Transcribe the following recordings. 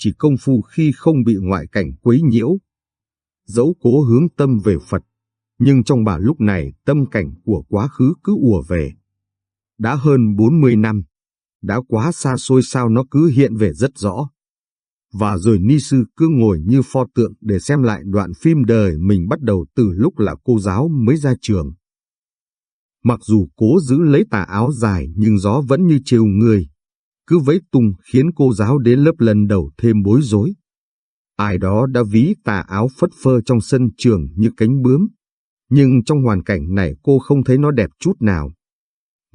chỉ công phu khi không bị ngoại cảnh quấy nhiễu. Dẫu cố hướng tâm về Phật, nhưng trong bà lúc này tâm cảnh của quá khứ cứ ùa về. Đã hơn 40 năm, đã quá xa xôi sao nó cứ hiện về rất rõ. Và rồi Ni Sư cứ ngồi như pho tượng để xem lại đoạn phim đời mình bắt đầu từ lúc là cô giáo mới ra trường. Mặc dù cố giữ lấy tà áo dài nhưng gió vẫn như chiều người. Cứ vẫy tung khiến cô giáo đến lớp lần đầu thêm bối rối. Ai đó đã ví tà áo phất phơ trong sân trường như cánh bướm. Nhưng trong hoàn cảnh này cô không thấy nó đẹp chút nào.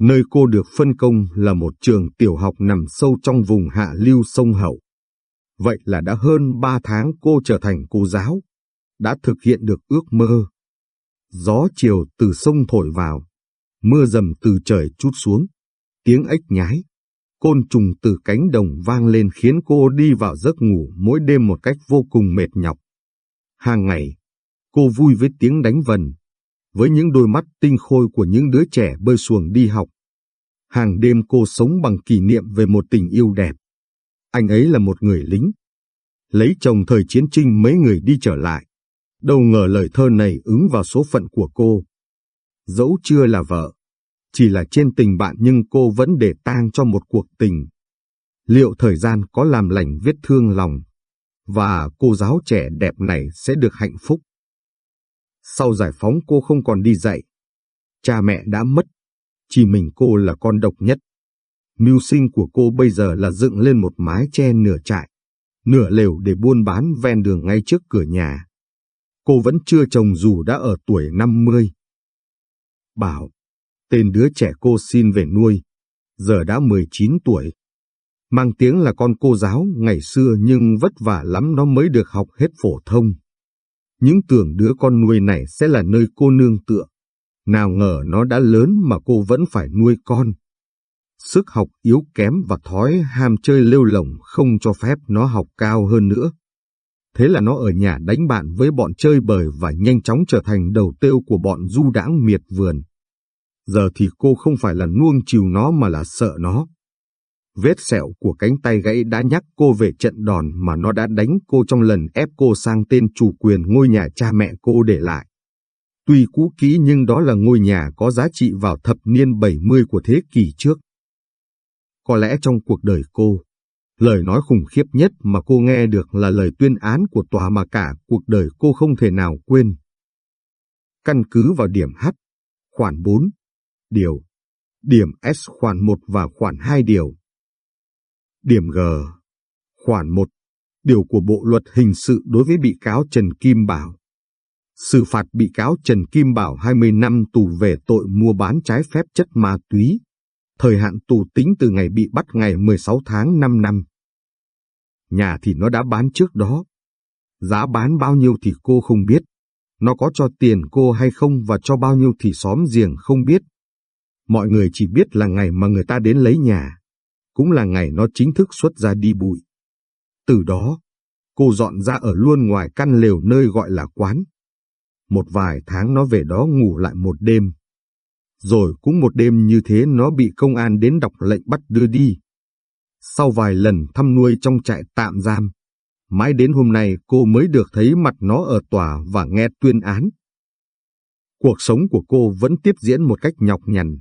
Nơi cô được phân công là một trường tiểu học nằm sâu trong vùng hạ lưu sông Hậu. Vậy là đã hơn ba tháng cô trở thành cô giáo, đã thực hiện được ước mơ. Gió chiều từ sông thổi vào, mưa dầm từ trời chút xuống, tiếng ếch nhái, côn trùng từ cánh đồng vang lên khiến cô đi vào giấc ngủ mỗi đêm một cách vô cùng mệt nhọc. Hàng ngày, cô vui với tiếng đánh vần, với những đôi mắt tinh khôi của những đứa trẻ bơi xuồng đi học. Hàng đêm cô sống bằng kỷ niệm về một tình yêu đẹp. Anh ấy là một người lính. Lấy chồng thời chiến tranh mấy người đi trở lại. Đâu ngờ lời thơ này ứng vào số phận của cô. Dẫu chưa là vợ, chỉ là trên tình bạn nhưng cô vẫn để tang cho một cuộc tình. Liệu thời gian có làm lành vết thương lòng, và cô giáo trẻ đẹp này sẽ được hạnh phúc? Sau giải phóng cô không còn đi dạy. Cha mẹ đã mất, chỉ mình cô là con độc nhất. Mưu sinh của cô bây giờ là dựng lên một mái che nửa trại, nửa lều để buôn bán ven đường ngay trước cửa nhà. Cô vẫn chưa chồng dù đã ở tuổi 50. Bảo, tên đứa trẻ cô xin về nuôi, giờ đã 19 tuổi. Mang tiếng là con cô giáo ngày xưa nhưng vất vả lắm nó mới được học hết phổ thông. Những tưởng đứa con nuôi này sẽ là nơi cô nương tựa. Nào ngờ nó đã lớn mà cô vẫn phải nuôi con. Sức học yếu kém và thói ham chơi lêu lồng không cho phép nó học cao hơn nữa. Thế là nó ở nhà đánh bạn với bọn chơi bời và nhanh chóng trở thành đầu tiêu của bọn du đãng miệt vườn. Giờ thì cô không phải là nuông chiều nó mà là sợ nó. Vết sẹo của cánh tay gãy đã nhắc cô về trận đòn mà nó đã đánh cô trong lần ép cô sang tên chủ quyền ngôi nhà cha mẹ cô để lại. Tuy cũ kỹ nhưng đó là ngôi nhà có giá trị vào thập niên 70 của thế kỷ trước. Có lẽ trong cuộc đời cô, lời nói khủng khiếp nhất mà cô nghe được là lời tuyên án của tòa mà cả cuộc đời cô không thể nào quên. Căn cứ vào điểm H, khoản 4, điều, điểm S khoản 1 và khoản 2 điều. Điểm G, khoản 1, điều của Bộ Luật Hình sự đối với bị cáo Trần Kim Bảo. Xử phạt bị cáo Trần Kim Bảo 20 năm tù về tội mua bán trái phép chất ma túy. Thời hạn tù tính từ ngày bị bắt ngày 16 tháng 5 năm. Nhà thì nó đã bán trước đó. Giá bán bao nhiêu thì cô không biết. Nó có cho tiền cô hay không và cho bao nhiêu thì xóm giềng không biết. Mọi người chỉ biết là ngày mà người ta đến lấy nhà, cũng là ngày nó chính thức xuất ra đi bụi. Từ đó, cô dọn ra ở luôn ngoài căn lều nơi gọi là quán. Một vài tháng nó về đó ngủ lại một đêm. Rồi cũng một đêm như thế nó bị công an đến đọc lệnh bắt đưa đi. Sau vài lần thăm nuôi trong trại tạm giam, mãi đến hôm nay cô mới được thấy mặt nó ở tòa và nghe tuyên án. Cuộc sống của cô vẫn tiếp diễn một cách nhọc nhằn.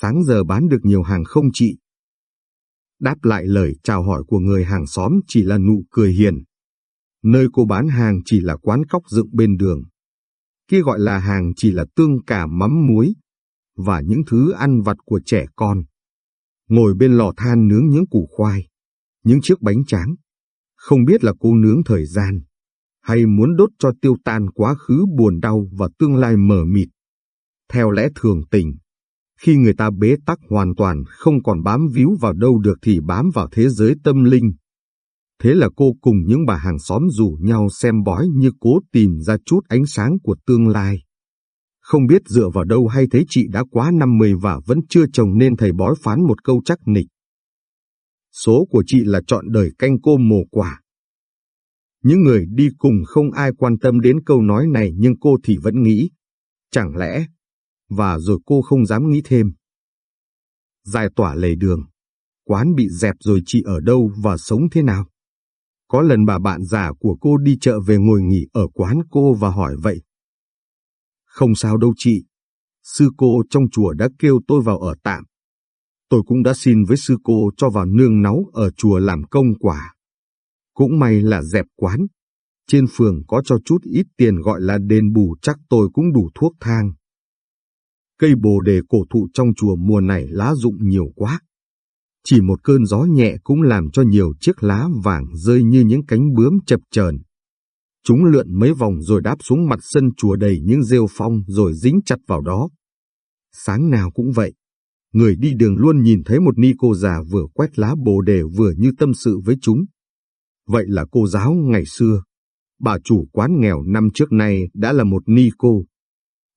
Sáng giờ bán được nhiều hàng không chị. Đáp lại lời chào hỏi của người hàng xóm chỉ là nụ cười hiền. Nơi cô bán hàng chỉ là quán cóc dựng bên đường. Kia gọi là hàng chỉ là tương cả mắm muối và những thứ ăn vặt của trẻ con. Ngồi bên lò than nướng những củ khoai, những chiếc bánh tráng. Không biết là cô nướng thời gian, hay muốn đốt cho tiêu tan quá khứ buồn đau và tương lai mờ mịt. Theo lẽ thường tình, khi người ta bế tắc hoàn toàn, không còn bám víu vào đâu được thì bám vào thế giới tâm linh. Thế là cô cùng những bà hàng xóm rủ nhau xem bói như cố tìm ra chút ánh sáng của tương lai. Không biết dựa vào đâu hay thấy chị đã quá 50 và vẫn chưa chồng nên thầy bói phán một câu chắc nịch. Số của chị là chọn đời canh cô mồ quả. Những người đi cùng không ai quan tâm đến câu nói này nhưng cô thì vẫn nghĩ. Chẳng lẽ và rồi cô không dám nghĩ thêm. Dài tỏa lề đường, quán bị dẹp rồi chị ở đâu và sống thế nào? Có lần bà bạn già của cô đi chợ về ngồi nghỉ ở quán cô và hỏi vậy. Không sao đâu chị, sư cô trong chùa đã kêu tôi vào ở tạm. Tôi cũng đã xin với sư cô cho vào nương náu ở chùa làm công quả. Cũng may là dẹp quán. Trên phường có cho chút ít tiền gọi là đền bù chắc tôi cũng đủ thuốc thang. Cây bồ đề cổ thụ trong chùa mùa này lá rụng nhiều quá. Chỉ một cơn gió nhẹ cũng làm cho nhiều chiếc lá vàng rơi như những cánh bướm chập chờn. Chúng lượn mấy vòng rồi đáp xuống mặt sân chùa đầy những rêu phong rồi dính chặt vào đó. Sáng nào cũng vậy, người đi đường luôn nhìn thấy một ni cô già vừa quét lá bồ đề vừa như tâm sự với chúng. Vậy là cô giáo ngày xưa, bà chủ quán nghèo năm trước nay đã là một ni cô.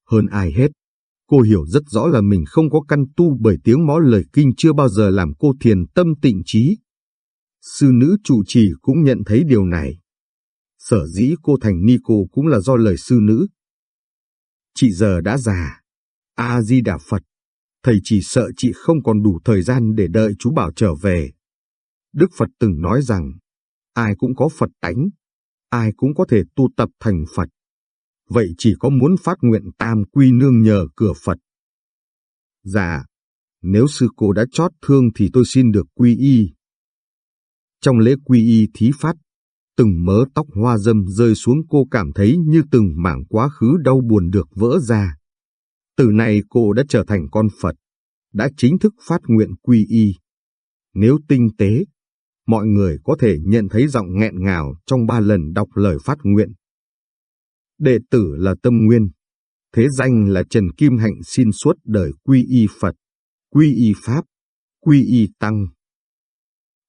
Hơn ai hết, cô hiểu rất rõ là mình không có căn tu bởi tiếng mõ lời kinh chưa bao giờ làm cô thiền tâm tịnh trí. Sư nữ trụ trì cũng nhận thấy điều này. Sở dĩ cô thành ni cô cũng là do lời sư nữ. Chị giờ đã già, A-di-đà Phật, thầy chỉ sợ chị không còn đủ thời gian để đợi chú Bảo trở về. Đức Phật từng nói rằng, ai cũng có Phật tánh, ai cũng có thể tu tập thành Phật. Vậy chỉ có muốn phát nguyện tam quy nương nhờ cửa Phật. Dạ, nếu sư cô đã chót thương thì tôi xin được quy y. Trong lễ quy y thí phát, từng mớ tóc hoa dâm rơi xuống cô cảm thấy như từng mảng quá khứ đau buồn được vỡ ra. Từ nay cô đã trở thành con Phật, đã chính thức phát nguyện quy y. Nếu tinh tế, mọi người có thể nhận thấy giọng nghẹn ngào trong ba lần đọc lời phát nguyện. Đệ tử là Tâm Nguyên, thế danh là Trần Kim Hạnh xin suốt đời quy y Phật, quy y Pháp, quy y Tăng.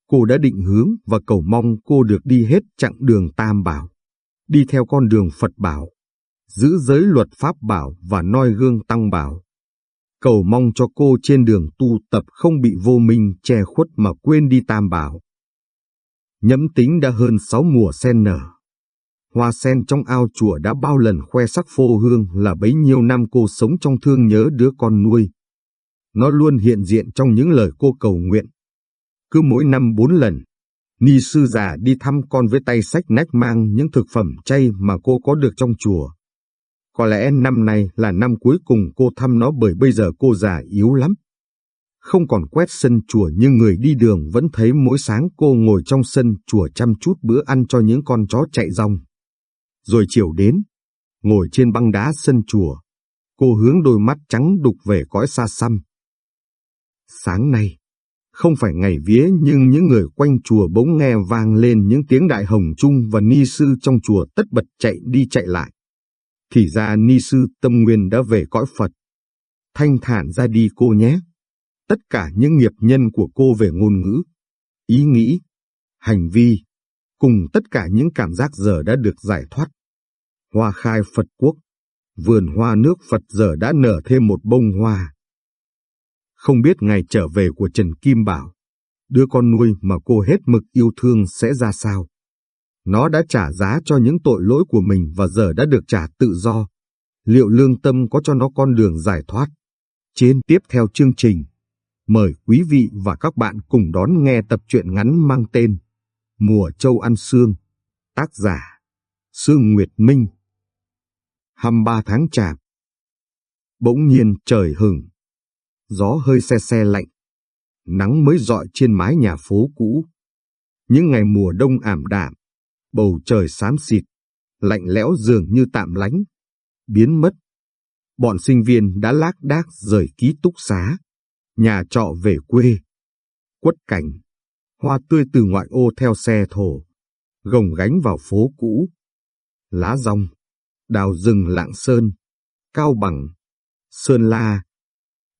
Cô đã định hướng và cầu mong cô được đi hết chặng đường Tam Bảo, đi theo con đường Phật Bảo, giữ giới luật Pháp Bảo và noi gương Tăng Bảo. Cầu mong cho cô trên đường tu tập không bị vô minh che khuất mà quên đi Tam Bảo. Nhẫm tính đã hơn sáu mùa sen nở. Hoa sen trong ao chùa đã bao lần khoe sắc phô hương là bấy nhiêu năm cô sống trong thương nhớ đứa con nuôi. Nó luôn hiện diện trong những lời cô cầu nguyện. Cứ mỗi năm bốn lần, Ni sư già đi thăm con với tay sách nách mang những thực phẩm chay mà cô có được trong chùa. Có lẽ năm nay là năm cuối cùng cô thăm nó bởi bây giờ cô già yếu lắm không còn quét sân chùa nhưng người đi đường vẫn thấy mỗi sáng cô ngồi trong sân chùa chăm chút bữa ăn cho những con chó chạy rong. Rồi chiều đến, ngồi trên băng đá sân chùa, cô hướng đôi mắt trắng đục về cõi xa xăm. Sáng nay, không phải ngày vía nhưng những người quanh chùa bỗng nghe vang lên những tiếng đại hồng chung và ni sư trong chùa tất bật chạy đi chạy lại. Thì ra ni sư tâm nguyên đã về cõi Phật. Thanh thản ra đi cô nhé tất cả những nghiệp nhân của cô về ngôn ngữ, ý nghĩ, hành vi, cùng tất cả những cảm giác giờ đã được giải thoát. Hoa khai Phật quốc, vườn hoa nước Phật giờ đã nở thêm một bông hoa. Không biết ngày trở về của Trần Kim Bảo, đứa con nuôi mà cô hết mực yêu thương sẽ ra sao. Nó đã trả giá cho những tội lỗi của mình và giờ đã được trả tự do. Liệu lương tâm có cho nó con đường giải thoát? Trên tiếp theo chương trình Mời quý vị và các bạn cùng đón nghe tập truyện ngắn mang tên Mùa Châu Ăn Sương, tác giả Sương Nguyệt Minh. 23 tháng chạp. Bỗng nhiên trời hừng, gió hơi xe xe lạnh, nắng mới dọi trên mái nhà phố cũ. Những ngày mùa đông ảm đạm, bầu trời xám xịt, lạnh lẽo dường như tạm lánh, biến mất. Bọn sinh viên đã lác đác rời ký túc xá nhà trọ về quê. Quất cảnh, hoa tươi từ ngoại ô theo xe thổ, gồng gánh vào phố cũ. Lá rong, đào rừng lạng sơn, cao bằng, sơn la,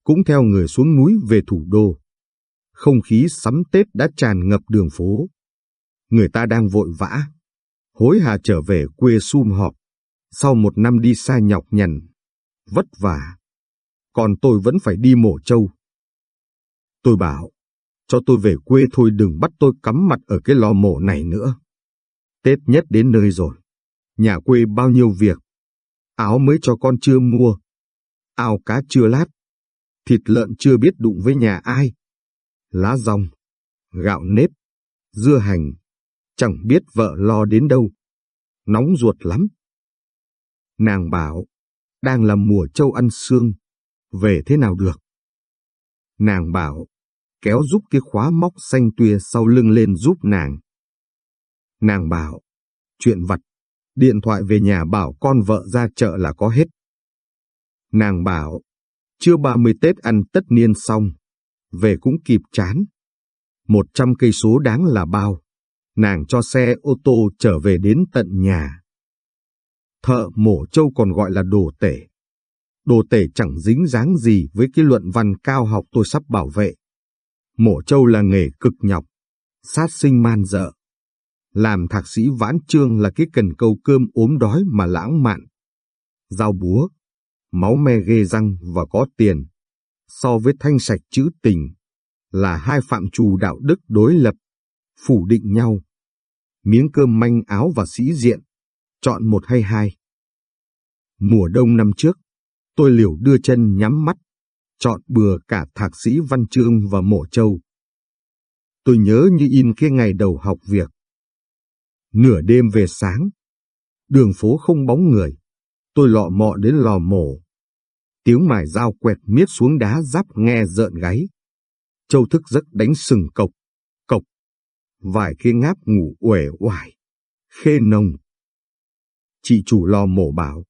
cũng theo người xuống núi về thủ đô. Không khí sắm Tết đã tràn ngập đường phố. Người ta đang vội vã, hối hả trở về quê sum họp, sau một năm đi xa nhọc nhằn, vất vả. Còn tôi vẫn phải đi mổ trâu. Tôi bảo, cho tôi về quê thôi đừng bắt tôi cắm mặt ở cái lò mổ này nữa. Tết nhất đến nơi rồi, nhà quê bao nhiêu việc. Áo mới cho con chưa mua, ao cá chưa lát, thịt lợn chưa biết đụng với nhà ai. Lá rong, gạo nếp, dưa hành, chẳng biết vợ lo đến đâu. Nóng ruột lắm. Nàng bảo, đang là mùa châu ăn xương, về thế nào được? Nàng bảo, kéo giúp cái khóa móc xanh tuya sau lưng lên giúp nàng. Nàng bảo, chuyện vặt, điện thoại về nhà bảo con vợ ra chợ là có hết. Nàng bảo, chưa 30 Tết ăn tất niên xong, về cũng kịp chán. Một trăm cây số đáng là bao, nàng cho xe ô tô trở về đến tận nhà. Thợ mổ trâu còn gọi là đồ tể. Đồ tể chẳng dính dáng gì với cái luận văn cao học tôi sắp bảo vệ. Mổ trâu là nghề cực nhọc, sát sinh man dợ. Làm thạc sĩ vãn trương là cái cần câu cơm ốm đói mà lãng mạn. Dao búa, máu me ghê răng và có tiền, so với thanh sạch chữ tình, là hai phạm trù đạo đức đối lập, phủ định nhau. Miếng cơm manh áo và sĩ diện, chọn một hay hai. Mùa đông năm trước, tôi liều đưa chân nhắm mắt, chọn bừa cả thạc sĩ văn chương và mổ châu. Tôi nhớ như in cái ngày đầu học việc. Nửa đêm về sáng, đường phố không bóng người, tôi lọ mọ đến lò mổ. Tiếng mài dao quẹt miết xuống đá giáp nghe rợn gáy. Châu thức giấc đánh sừng cộc, cộc. Vài khi ngáp ngủ uể oải, khê nồng. Chị chủ lò mổ bảo.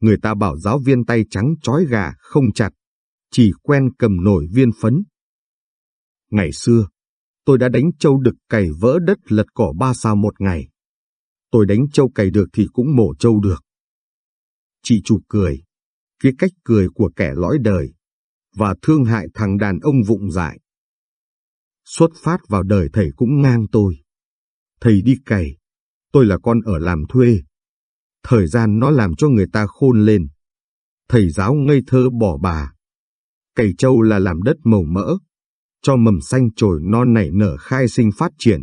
Người ta bảo giáo viên tay trắng trói gà không chặt, chỉ quen cầm nổi viên phấn. Ngày xưa, tôi đã đánh trâu đực cày vỡ đất lật cỏ ba sao một ngày. Tôi đánh trâu cày được thì cũng mổ trâu được. Chị chủ cười, cái cách cười của kẻ lõi đời, và thương hại thằng đàn ông vụng dại. Xuất phát vào đời thầy cũng ngang tôi. Thầy đi cày, tôi là con ở làm thuê. Thời gian nó làm cho người ta khôn lên. Thầy giáo ngây thơ bỏ bà. Cày trâu là làm đất màu mỡ, cho mầm xanh trồi non nảy nở khai sinh phát triển.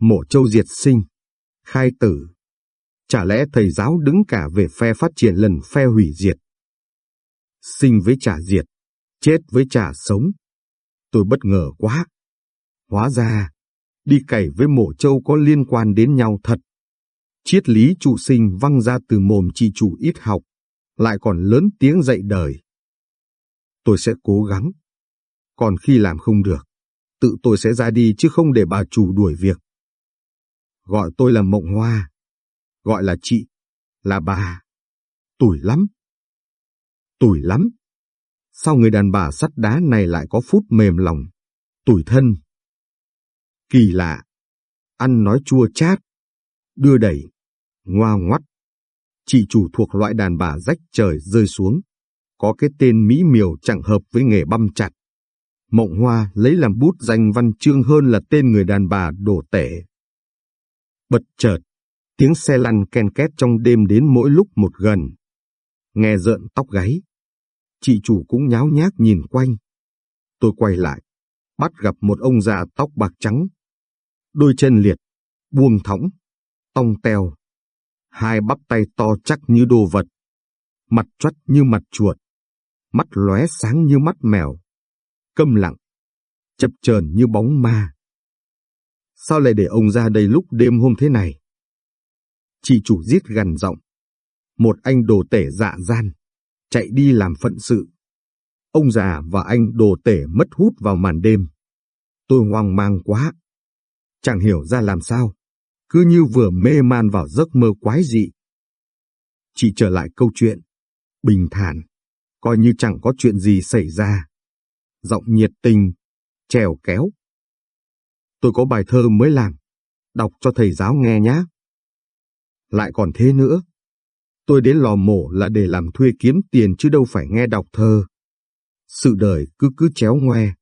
Mổ châu diệt sinh, khai tử. Chả lẽ thầy giáo đứng cả về phe phát triển lần phe hủy diệt? Sinh với trả diệt, chết với trả sống. Tôi bất ngờ quá. Hóa ra, đi cày với mổ châu có liên quan đến nhau thật. Triết lý trụ sinh văng ra từ mồm chị chủ ít học, lại còn lớn tiếng dạy đời. Tôi sẽ cố gắng. Còn khi làm không được, tự tôi sẽ ra đi chứ không để bà chủ đuổi việc. Gọi tôi là Mộng Hoa, gọi là chị, là bà. Tủi lắm. Tủi lắm. Sao người đàn bà sắt đá này lại có phút mềm lòng, tủi thân? Kỳ lạ. Ăn nói chua chát, đưa đẩy, ngoa ngoắt. Chị chủ thuộc loại đàn bà rách trời rơi xuống, có cái tên mỹ miều chẳng hợp với nghề băm chặt. Mộng Hoa lấy làm bút danh văn chương hơn là tên người đàn bà đổ tể. Bật chợt, tiếng xe lăn ken két trong đêm đến mỗi lúc một gần. Nghe rợn tóc gáy. Chị chủ cũng nháo nhác nhìn quanh. Tôi quay lại, bắt gặp một ông già tóc bạc trắng. Đôi chân liệt, buông thõng, tong teo. Hai bắp tay to chắc như đồ vật. Mặt chuất như mặt chuột. Mắt lóe sáng như mắt mèo. Câm lặng, chập chờn như bóng ma. Sao lại để ông ra đây lúc đêm hôm thế này? Chị chủ giết gần giọng. Một anh đồ tể dạ gian, chạy đi làm phận sự. Ông già và anh đồ tể mất hút vào màn đêm. Tôi hoang mang quá. Chẳng hiểu ra làm sao, cứ như vừa mê man vào giấc mơ quái dị. Chị trở lại câu chuyện, bình thản, coi như chẳng có chuyện gì xảy ra. Giọng nhiệt tình, trèo kéo. Tôi có bài thơ mới làm, đọc cho thầy giáo nghe nhé. Lại còn thế nữa, tôi đến lò mổ là để làm thuê kiếm tiền chứ đâu phải nghe đọc thơ. Sự đời cứ cứ chéo ngoe.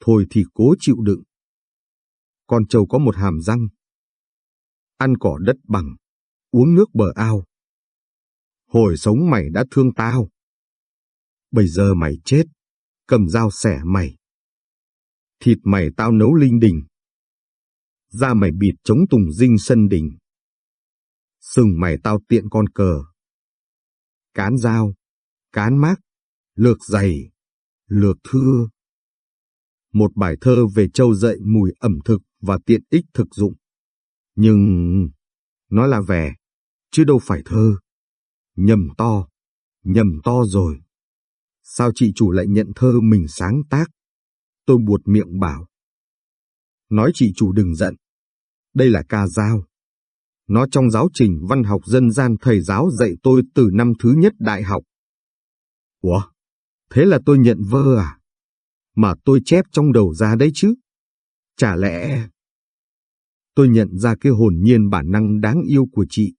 Thôi thì cố chịu đựng. Con trâu có một hàm răng. Ăn cỏ đất bằng, uống nước bờ ao. Hồi sống mày đã thương tao. Bây giờ mày chết, cầm dao xẻ mày. Thịt mày tao nấu linh đình. Da mày bịt chống tùng dinh sân đình. Sừng mày tao tiện con cờ. Cán dao, cán mác, lược dày, lược thưa. Một bài thơ về châu dậy mùi ẩm thực và tiện ích thực dụng. Nhưng nó là vẻ, chứ đâu phải thơ. Nhầm to, nhầm to rồi. Sao chị chủ lại nhận thơ mình sáng tác? Tôi buột miệng bảo. Nói chị chủ đừng giận. Đây là ca dao. Nó trong giáo trình văn học dân gian thầy giáo dạy tôi từ năm thứ nhất đại học. Ủa? Thế là tôi nhận vơ à? Mà tôi chép trong đầu ra đấy chứ? Chả lẽ... Tôi nhận ra cái hồn nhiên bản năng đáng yêu của chị.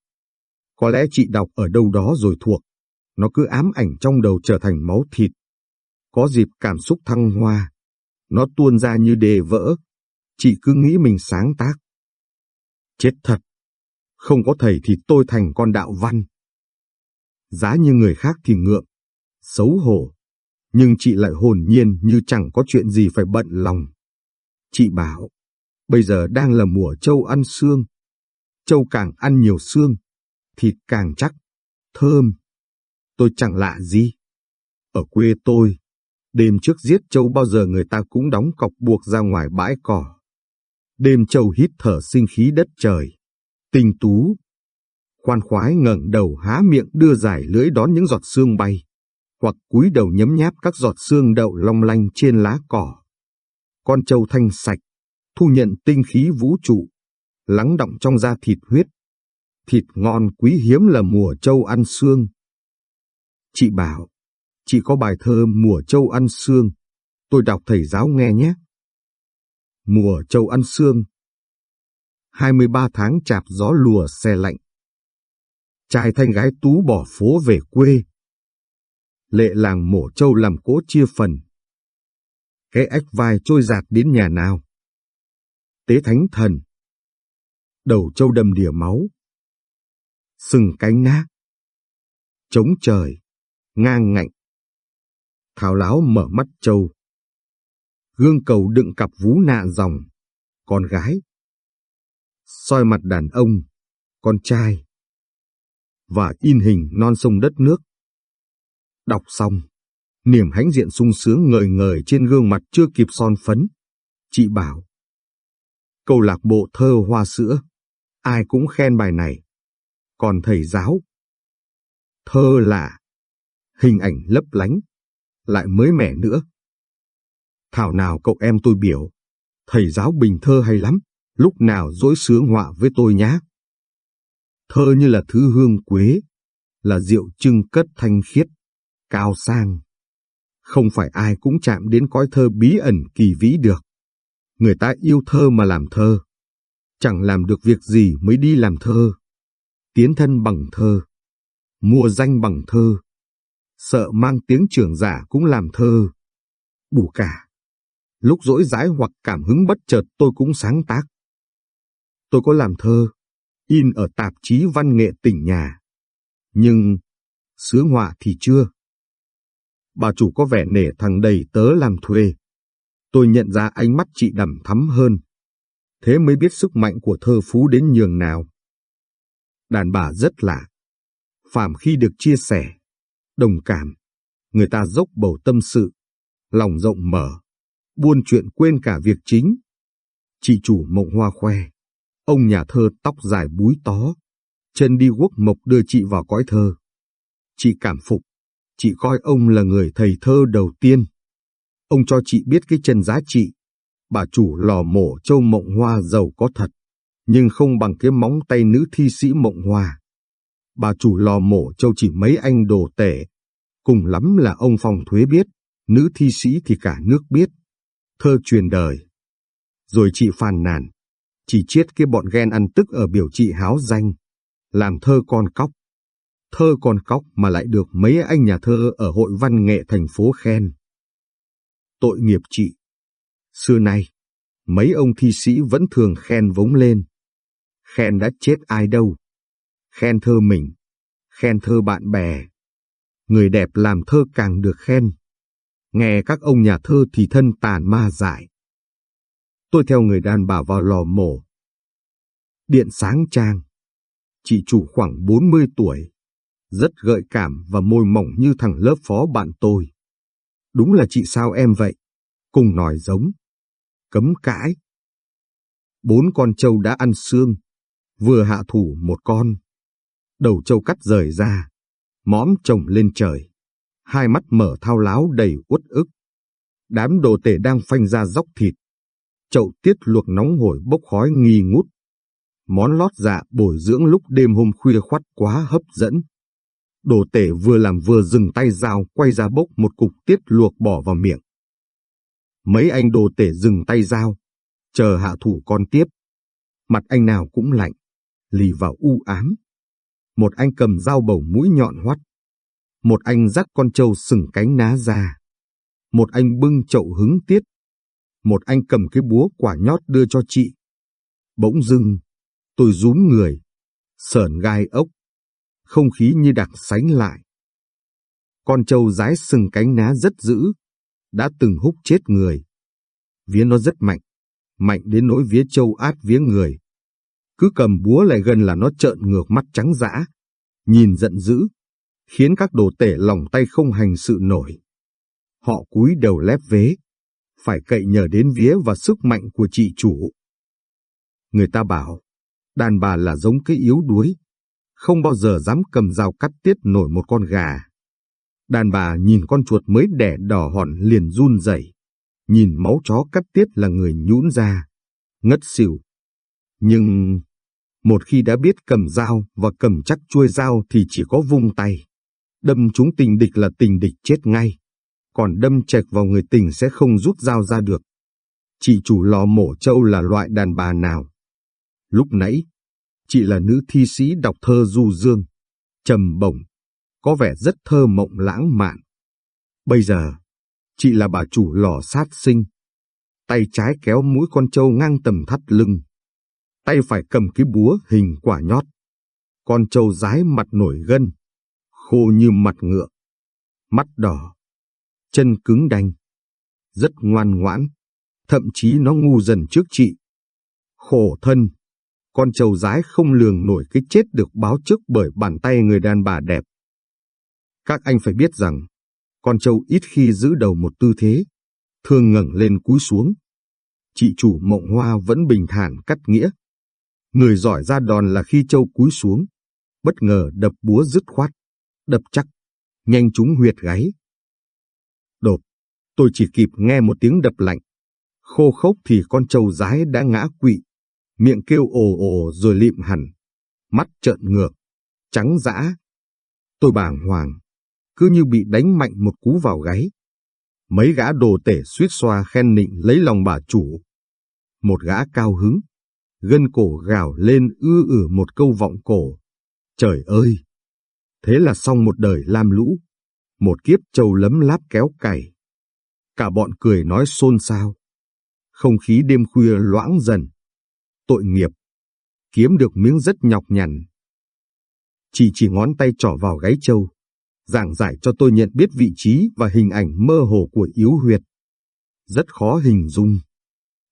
Có lẽ chị đọc ở đâu đó rồi thuộc. Nó cứ ám ảnh trong đầu trở thành máu thịt. Có dịp cảm xúc thăng hoa. Nó tuôn ra như đề vỡ. Chị cứ nghĩ mình sáng tác. Chết thật. Không có thầy thì tôi thành con đạo văn. Giá như người khác thì ngượng, xấu hổ. Nhưng chị lại hồn nhiên như chẳng có chuyện gì phải bận lòng. Chị bảo, bây giờ đang là mùa châu ăn xương. châu càng ăn nhiều xương, thịt càng chắc, thơm. Tôi chẳng lạ gì. Ở quê tôi, đêm trước giết trâu bao giờ người ta cũng đóng cọc buộc ra ngoài bãi cỏ. Đêm trâu hít thở sinh khí đất trời, tinh tú. Khoan khoái ngẩng đầu há miệng đưa dài lưỡi đón những giọt xương bay, hoặc cúi đầu nhấm nháp các giọt xương đậu long lanh trên lá cỏ. Con trâu thanh sạch, thu nhận tinh khí vũ trụ, lắng động trong da thịt huyết. Thịt ngon quý hiếm là mùa trâu ăn xương. Chị bảo, chị có bài thơ mùa châu ăn xương, tôi đọc thầy giáo nghe nhé. Mùa châu ăn xương 23 tháng chạp gió lùa xe lạnh. Trai thanh gái tú bỏ phố về quê. Lệ làng mổ châu làm cố chia phần. Cái ách vai trôi giạt đến nhà nào. Tế thánh thần. Đầu châu đầm đìa máu. Sừng cánh nát. Chống trời. Ngang ngạnh. Thảo láo mở mắt trâu. Gương cầu đựng cặp vú nạ dòng. Con gái soi mặt đàn ông, con trai, và in hình non sông đất nước. Đọc xong, niềm hãnh diện sung sướng ngời ngời trên gương mặt chưa kịp son phấn. Chị bảo, câu lạc bộ thơ hoa sữa, ai cũng khen bài này. Còn thầy giáo, thơ lạ, hình ảnh lấp lánh, lại mới mẻ nữa. Thảo nào cậu em tôi biểu, thầy giáo bình thơ hay lắm lúc nào dối sướng họa với tôi nhá. Thơ như là thứ hương quế, là rượu trưng cất thanh khiết, cao sang. Không phải ai cũng chạm đến cõi thơ bí ẩn kỳ vĩ được. Người ta yêu thơ mà làm thơ. Chẳng làm được việc gì mới đi làm thơ. Tiến thân bằng thơ. Mua danh bằng thơ. Sợ mang tiếng trưởng giả cũng làm thơ. Đủ cả. Lúc dỗi dãi hoặc cảm hứng bất chợt tôi cũng sáng tác tôi có làm thơ, in ở tạp chí văn nghệ tỉnh nhà. Nhưng, sướng họa thì chưa. Bà chủ có vẻ nể thằng đầy tớ làm thuê. Tôi nhận ra ánh mắt chị đầm thắm hơn. Thế mới biết sức mạnh của thơ phú đến nhường nào. Đàn bà rất lạ. Phạm khi được chia sẻ, đồng cảm, người ta dốc bầu tâm sự, lòng rộng mở, buôn chuyện quên cả việc chính. Chị chủ mộng hoa khoe. Ông nhà thơ tóc dài búi tó, chân đi quốc mộc đưa chị vào cõi thơ. Chị cảm phục, chị coi ông là người thầy thơ đầu tiên. Ông cho chị biết cái chân giá trị. Bà chủ lò mổ châu mộng hoa giàu có thật, nhưng không bằng cái móng tay nữ thi sĩ mộng hoa. Bà chủ lò mổ châu chỉ mấy anh đồ tể, cùng lắm là ông phòng thuế biết, nữ thi sĩ thì cả nước biết. Thơ truyền đời. Rồi chị phàn nàn, chỉ chết cái bọn ghen ăn tức ở biểu chị háo danh, làm thơ con cóc. Thơ con cóc mà lại được mấy anh nhà thơ ở hội văn nghệ thành phố khen. Tội nghiệp chị. Xưa nay, mấy ông thi sĩ vẫn thường khen vống lên. Khen đã chết ai đâu. Khen thơ mình, khen thơ bạn bè. Người đẹp làm thơ càng được khen. Nghe các ông nhà thơ thì thân tàn ma dại tôi theo người đàn bà vào lò mổ. Điện sáng trang. Chị chủ khoảng 40 tuổi, rất gợi cảm và môi mỏng như thằng lớp phó bạn tôi. Đúng là chị sao em vậy, cùng nói giống. Cấm cãi. Bốn con trâu đã ăn xương, vừa hạ thủ một con. Đầu trâu cắt rời ra, mõm trồng lên trời. Hai mắt mở thao láo đầy uất ức. Đám đồ tể đang phanh ra dốc thịt. Chậu tiết luộc nóng hổi bốc khói nghi ngút. Món lót dạ bồi dưỡng lúc đêm hôm khuya khoắt quá hấp dẫn. Đồ tể vừa làm vừa dừng tay dao quay ra bốc một cục tiết luộc bỏ vào miệng. Mấy anh đồ tể dừng tay dao, chờ hạ thủ con tiếp. Mặt anh nào cũng lạnh, lì vào u ám. Một anh cầm dao bầu mũi nhọn hoắt. Một anh dắt con trâu sừng cánh ná ra. Một anh bưng chậu hứng tiết. Một anh cầm cái búa quả nhót đưa cho chị. Bỗng dưng, tôi rúm người, sờn gai ốc. Không khí như đặc sánh lại. Con trâu rái sừng cánh ná rất dữ, đã từng húc chết người. Vía nó rất mạnh, mạnh đến nỗi vía trâu át vía người. Cứ cầm búa lại gần là nó trợn ngược mắt trắng dã, nhìn giận dữ, khiến các đồ tể lòng tay không hành sự nổi. Họ cúi đầu lép vế, phải cậy nhờ đến vía và sức mạnh của chị chủ. Người ta bảo, đàn bà là giống cái yếu đuối, không bao giờ dám cầm dao cắt tiết nổi một con gà. Đàn bà nhìn con chuột mới đẻ đỏ hòn liền run rẩy, nhìn máu chó cắt tiết là người nhũn ra, ngất xỉu. Nhưng một khi đã biết cầm dao và cầm chắc chuôi dao thì chỉ có vung tay. Đâm chúng tình địch là tình địch chết ngay, còn đâm chạch vào người tình sẽ không rút dao ra được. Chị chủ lò mổ trâu là loại đàn bà nào? Lúc nãy, chị là nữ thi sĩ đọc thơ du dương, trầm bổng, có vẻ rất thơ mộng lãng mạn. Bây giờ, chị là bà chủ lò sát sinh. Tay trái kéo mũi con trâu ngang tầm thắt lưng. Tay phải cầm cái búa hình quả nhót. Con trâu rái mặt nổi gân, khô như mặt ngựa. Mắt đỏ, chân cứng đanh. Rất ngoan ngoãn, thậm chí nó ngu dần trước chị. Khổ thân, con trâu rái không lường nổi cái chết được báo trước bởi bàn tay người đàn bà đẹp. Các anh phải biết rằng, con trâu ít khi giữ đầu một tư thế, thường ngẩng lên cúi xuống. Chị chủ mộng hoa vẫn bình thản cắt nghĩa. Người giỏi ra đòn là khi châu cúi xuống, bất ngờ đập búa dứt khoát, đập chắc, nhanh trúng huyệt gáy. Đột, tôi chỉ kịp nghe một tiếng đập lạnh. Khô khốc thì con trâu rái đã ngã quỵ, miệng kêu ồ ồ rồi lịm hẳn, mắt trợn ngược, trắng dã. Tôi bàng hoàng, cứ như bị đánh mạnh một cú vào gáy. Mấy gã đồ tể suýt xoa khen nịnh lấy lòng bà chủ. Một gã cao hứng, gân cổ gào lên ư ử một câu vọng cổ. Trời ơi! Thế là xong một đời lam lũ, một kiếp trâu lấm láp kéo cày. Cả bọn cười nói xôn xao. Không khí đêm khuya loãng dần. Tội nghiệp. Kiếm được miếng rất nhọc nhằn. Chỉ chỉ ngón tay trỏ vào gáy trâu giảng giải cho tôi nhận biết vị trí và hình ảnh mơ hồ của yếu huyệt. Rất khó hình dung.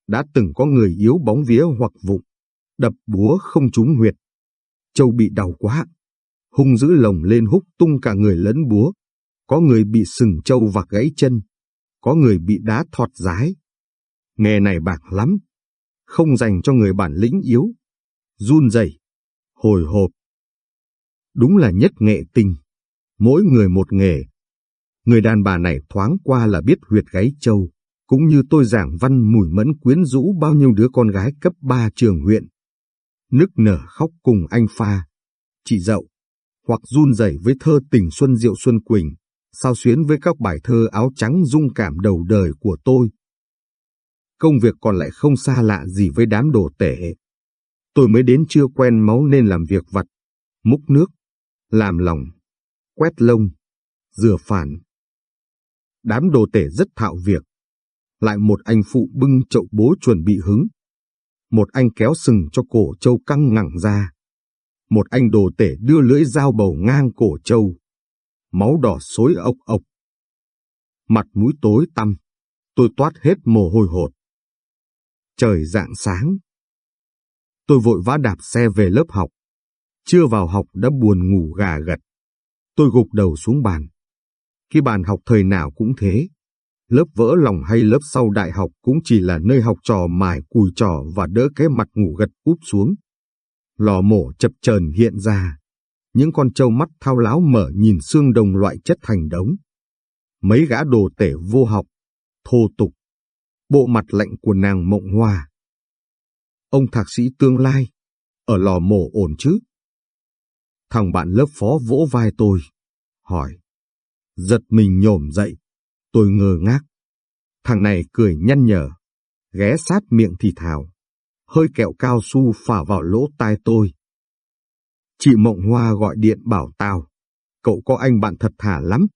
Đã từng có người yếu bóng vía hoặc vụng, đập búa không trúng huyệt. Châu bị đau quá, hung dữ lồng lên húc tung cả người lẫn búa. Có người bị sừng châu vạc gãy chân, có người bị đá thọt rái. Nghề này bạc lắm, không dành cho người bản lĩnh yếu, run rẩy, hồi hộp. Đúng là nhất nghệ tình mỗi người một nghề. Người đàn bà này thoáng qua là biết huyệt gáy châu, cũng như tôi giảng văn mùi mẫn quyến rũ bao nhiêu đứa con gái cấp 3 trường huyện. Nức nở khóc cùng anh pha, chị dậu, hoặc run rẩy với thơ tình xuân diệu xuân quỳnh, sao xuyến với các bài thơ áo trắng dung cảm đầu đời của tôi. Công việc còn lại không xa lạ gì với đám đồ tể. Tôi mới đến chưa quen máu nên làm việc vặt, múc nước, làm lòng, quét lông, rửa phản. Đám đồ tể rất thạo việc. Lại một anh phụ bưng chậu bố chuẩn bị hứng. Một anh kéo sừng cho cổ trâu căng ngẳng ra. Một anh đồ tể đưa lưỡi dao bầu ngang cổ trâu. Máu đỏ xối ộc ộc. Mặt mũi tối tăm, tôi toát hết mồ hôi hột. Trời dạng sáng. Tôi vội vã đạp xe về lớp học. Chưa vào học đã buồn ngủ gà gật. Tôi gục đầu xuống bàn. Cái bàn học thời nào cũng thế lớp vỡ lòng hay lớp sau đại học cũng chỉ là nơi học trò mài cùi trò và đỡ cái mặt ngủ gật úp xuống. Lò mổ chập chờn hiện ra, những con trâu mắt thao láo mở nhìn xương đồng loại chất thành đống. Mấy gã đồ tể vô học, thô tục, bộ mặt lạnh của nàng mộng hoa. Ông thạc sĩ tương lai, ở lò mổ ổn chứ? Thằng bạn lớp phó vỗ vai tôi, hỏi. Giật mình nhổm dậy, tôi ngơ ngác. Thằng này cười nhăn nhở, ghé sát miệng thì thào, hơi kẹo cao su phả vào lỗ tai tôi. Chị Mộng Hoa gọi điện bảo tao, cậu có anh bạn thật thà lắm,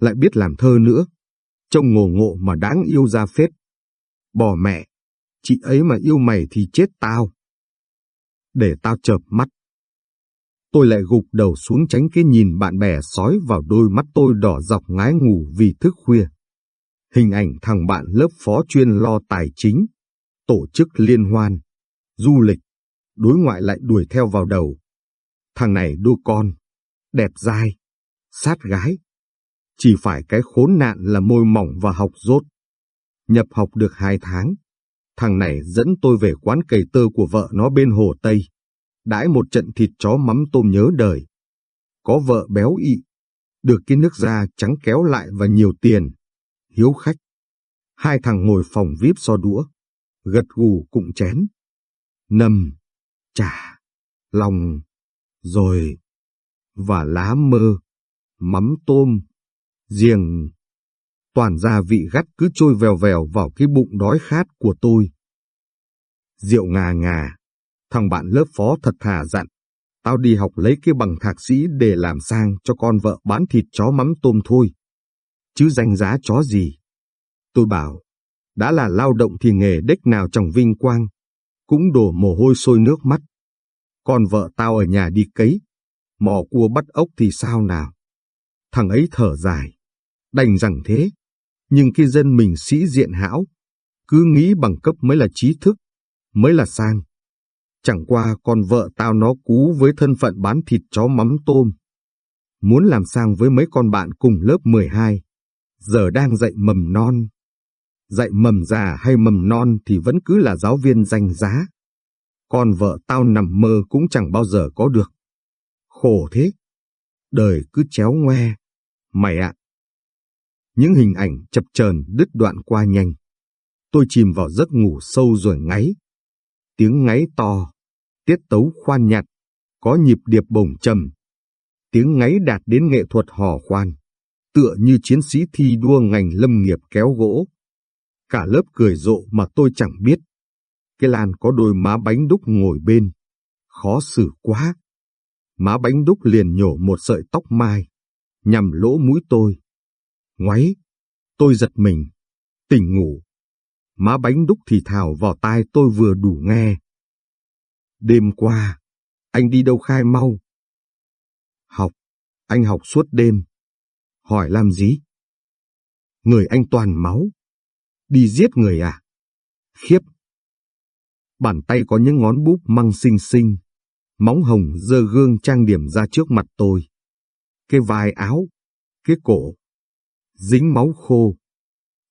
lại biết làm thơ nữa, trông ngồ ngộ mà đáng yêu ra phết. Bỏ mẹ, chị ấy mà yêu mày thì chết tao. Để tao chợp mắt. Tôi lại gục đầu xuống tránh cái nhìn bạn bè sói vào đôi mắt tôi đỏ dọc ngái ngủ vì thức khuya. Hình ảnh thằng bạn lớp phó chuyên lo tài chính, tổ chức liên hoan, du lịch, đối ngoại lại đuổi theo vào đầu. Thằng này đô con, đẹp dai, sát gái. Chỉ phải cái khốn nạn là môi mỏng và học rốt. Nhập học được hai tháng, thằng này dẫn tôi về quán cầy tơ của vợ nó bên Hồ Tây. Đãi một trận thịt chó mắm tôm nhớ đời. Có vợ béo ị, được cái nước da trắng kéo lại và nhiều tiền. Hiếu khách. Hai thằng ngồi phòng vip so đũa, gật gù cụng chén. Nầm, chả, lòng, rồi, và lá mơ, mắm tôm, riềng. Toàn gia vị gắt cứ trôi vèo vèo vào cái bụng đói khát của tôi. Rượu ngà ngà, thằng bạn lớp phó thật thà dặn. Tao đi học lấy cái bằng thạc sĩ để làm sang cho con vợ bán thịt chó mắm tôm thôi. Chứ danh giá chó gì. Tôi bảo, đã là lao động thì nghề đếch nào chẳng vinh quang, cũng đổ mồ hôi sôi nước mắt. Con vợ tao ở nhà đi cấy, mò cua bắt ốc thì sao nào? Thằng ấy thở dài, đành rằng thế, nhưng cái dân mình sĩ diện hão, cứ nghĩ bằng cấp mới là trí thức, mới là sang. Chẳng qua con vợ tao nó cú với thân phận bán thịt chó mắm tôm. Muốn làm sang với mấy con bạn cùng lớp 12, giờ đang dạy mầm non. Dạy mầm già hay mầm non thì vẫn cứ là giáo viên danh giá. Con vợ tao nằm mơ cũng chẳng bao giờ có được. Khổ thế. Đời cứ chéo ngoe. Mày ạ. Những hình ảnh chập chờn đứt đoạn qua nhanh. Tôi chìm vào giấc ngủ sâu rồi ngáy. Tiếng ngáy to, tiết tấu khoan nhạt, có nhịp điệp bổng trầm. Tiếng ngáy đạt đến nghệ thuật hò khoan, tựa như chiến sĩ thi đua ngành lâm nghiệp kéo gỗ. Cả lớp cười rộ mà tôi chẳng biết. Cái Lan có đôi má bánh đúc ngồi bên. Khó xử quá. Má bánh đúc liền nhổ một sợi tóc mai, nhằm lỗ mũi tôi. Ngoáy, tôi giật mình, tỉnh ngủ. Má bánh đúc thì thào vào tai tôi vừa đủ nghe. Đêm qua, anh đi đâu khai mau? Học, anh học suốt đêm. Hỏi làm gì? Người anh toàn máu. Đi giết người à? Khiếp, Bàn tay có những ngón búp măng xinh xinh, móng hồng dơ gương trang điểm ra trước mặt tôi. Cái vai áo, cái cổ, dính máu khô.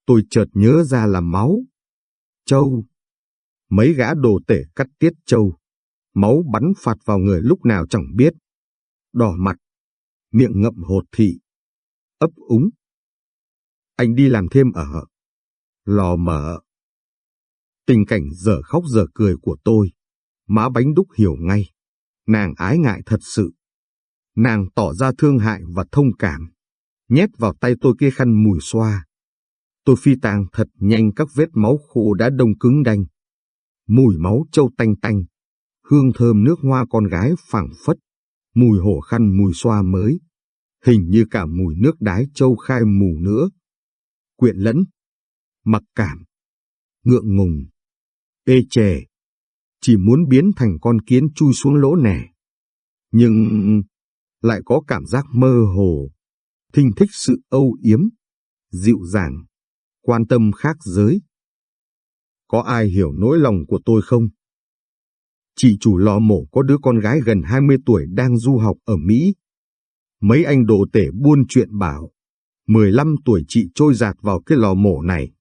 Tôi chợt nhớ ra là máu. Châu. Mấy gã đồ tể cắt tiết châu. Máu bắn phạt vào người lúc nào chẳng biết. Đỏ mặt, miệng ngậm hột thị, ấp úng. Anh đi làm thêm ở lò mở. Tình cảnh giờ khóc giờ cười của tôi, má bánh đúc hiểu ngay. Nàng ái ngại thật sự. Nàng tỏ ra thương hại và thông cảm, nhét vào tay tôi kia khăn mùi xoa. Tôi phi tàng thật nhanh các vết máu khô đã đông cứng đanh. Mùi máu trâu tanh tanh, hương thơm nước hoa con gái phảng phất, mùi hổ khăn mùi xoa mới, hình như cả mùi nước đái trâu khai mù nữa. Quyện lẫn, mặc cảm, ngượng ngùng, ê chề, chỉ muốn biến thành con kiến chui xuống lỗ nẻ. Nhưng lại có cảm giác mơ hồ, thinh thích sự âu yếm, dịu dàng, quan tâm khác giới. Có ai hiểu nỗi lòng của tôi không? Chị chủ lò mổ có đứa con gái gần 20 tuổi đang du học ở Mỹ. Mấy anh đồ tể buôn chuyện bảo, 15 tuổi chị trôi giạt vào cái lò mổ này.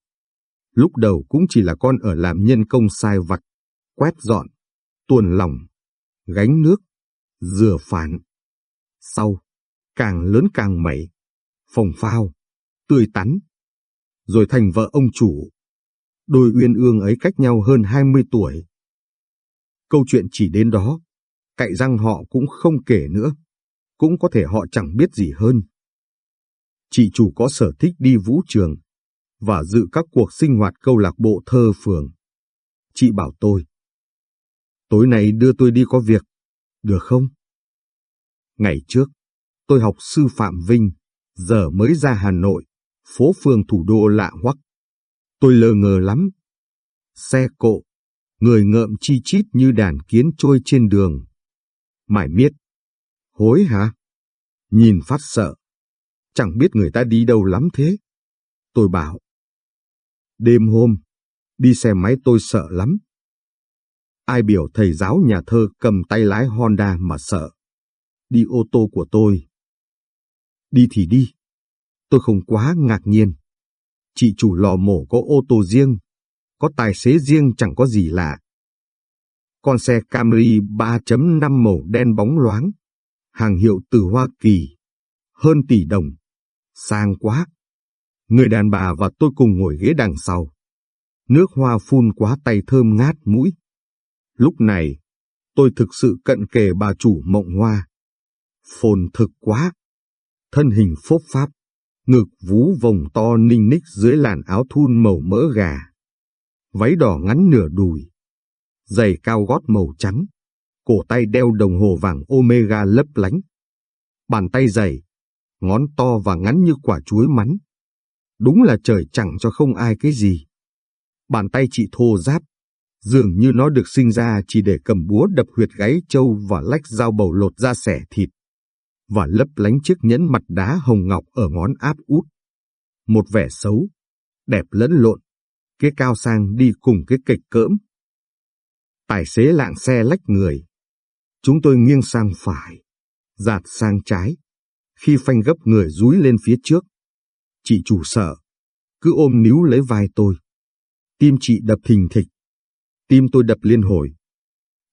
Lúc đầu cũng chỉ là con ở làm nhân công sai vặt, quét dọn, tuồn lòng, gánh nước, rửa phản. Sau, càng lớn càng mẩy, phồng phao, tươi tắn. Rồi thành vợ ông chủ. Đôi uyên ương ấy cách nhau hơn 20 tuổi. Câu chuyện chỉ đến đó, cậy răng họ cũng không kể nữa. Cũng có thể họ chẳng biết gì hơn. Chị chủ có sở thích đi vũ trường và dự các cuộc sinh hoạt câu lạc bộ thơ phường. Chị bảo tôi. Tối nay đưa tôi đi có việc, được không? Ngày trước, tôi học sư Phạm Vinh, giờ mới ra Hà Nội, phố phường thủ đô lạ hoắc. Tôi lờ ngờ lắm. Xe cộ, người ngợm chi chít như đàn kiến trôi trên đường. Mải miết. Hối hả? Nhìn phát sợ. Chẳng biết người ta đi đâu lắm thế. Tôi bảo. Đêm hôm, đi xe máy tôi sợ lắm. Ai biểu thầy giáo nhà thơ cầm tay lái Honda mà sợ. Đi ô tô của tôi. Đi thì đi. Tôi không quá ngạc nhiên. Chị chủ lò mổ có ô tô riêng, có tài xế riêng chẳng có gì lạ. Con xe Camry 3.5 màu đen bóng loáng, hàng hiệu từ Hoa Kỳ, hơn tỷ đồng, sang quá. Người đàn bà và tôi cùng ngồi ghế đằng sau. Nước hoa phun quá tay thơm ngát mũi. Lúc này, tôi thực sự cận kề bà chủ mộng hoa. Phồn thực quá. Thân hình phốp pháp, ngực vú vòng to ninh ních dưới làn áo thun màu mỡ gà. Váy đỏ ngắn nửa đùi. Giày cao gót màu trắng. Cổ tay đeo đồng hồ vàng omega lấp lánh. Bàn tay dày, ngón to và ngắn như quả chuối mắn. Đúng là trời chẳng cho không ai cái gì. Bàn tay chị thô giáp, dường như nó được sinh ra chỉ để cầm búa đập huyệt gáy trâu và lách dao bầu lột ra xẻ thịt, và lấp lánh chiếc nhẫn mặt đá hồng ngọc ở ngón áp út. Một vẻ xấu, đẹp lẫn lộn, cái cao sang đi cùng cái kịch cỡm. Tài xế lạng xe lách người. Chúng tôi nghiêng sang phải, giạt sang trái, khi phanh gấp người rúi lên phía trước. Chị chủ sợ, cứ ôm níu lấy vai tôi. Tim chị đập thình thịch. Tim tôi đập liên hồi.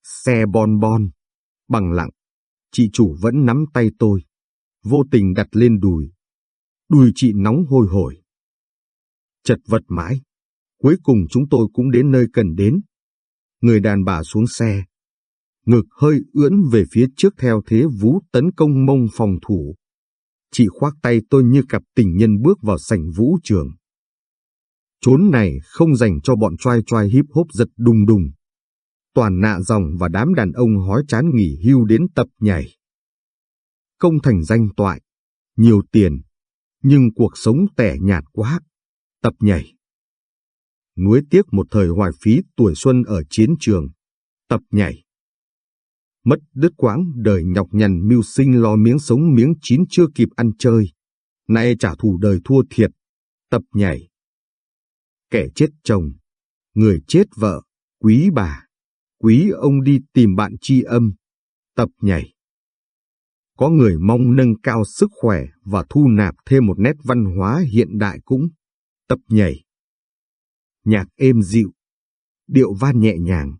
Xe bon bon, bằng lặng. Chị chủ vẫn nắm tay tôi, vô tình đặt lên đùi. Đùi chị nóng hôi hổi. Chật vật mãi. Cuối cùng chúng tôi cũng đến nơi cần đến. Người đàn bà xuống xe. Ngực hơi ưỡn về phía trước theo thế vú tấn công mông phòng thủ. Chị khoác tay tôi như cặp tình nhân bước vào sảnh vũ trường. Chốn này không dành cho bọn trai trai hip hop giật đùng đùng. Toàn nạ dòng và đám đàn ông hói chán nghỉ hưu đến tập nhảy. Công thành danh toại, nhiều tiền, nhưng cuộc sống tẻ nhạt quá, tập nhảy. Nuối tiếc một thời hoài phí tuổi xuân ở chiến trường, tập nhảy. Mất đứt quãng đời nhọc nhằn mưu sinh lo miếng sống miếng chín chưa kịp ăn chơi. Nay trả thù đời thua thiệt, tập nhảy. Kẻ chết chồng, người chết vợ, quý bà, quý ông đi tìm bạn tri âm, tập nhảy. Có người mong nâng cao sức khỏe và thu nạp thêm một nét văn hóa hiện đại cũng, tập nhảy. Nhạc êm dịu, điệu van nhẹ nhàng,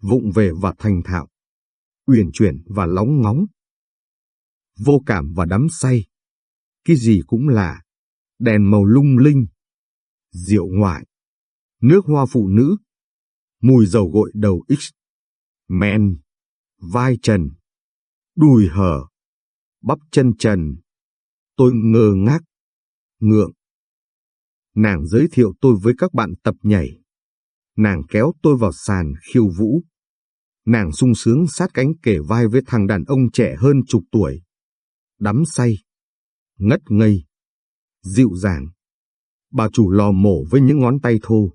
vụng về và thành thạo uyển chuyển và lóng ngóng. Vô cảm và đắm say. Cái gì cũng là đèn màu lung linh, rượu ngoại, nước hoa phụ nữ, mùi dầu gội đầu X, men, vai trần, đùi hở, bắp chân trần. Tôi ngơ ngác, ngượng. Nàng giới thiệu tôi với các bạn tập nhảy. Nàng kéo tôi vào sàn khiêu vũ. Nàng sung sướng sát cánh kể vai với thằng đàn ông trẻ hơn chục tuổi. Đắm say, ngất ngây, dịu dàng. Bà chủ lò mổ với những ngón tay thô,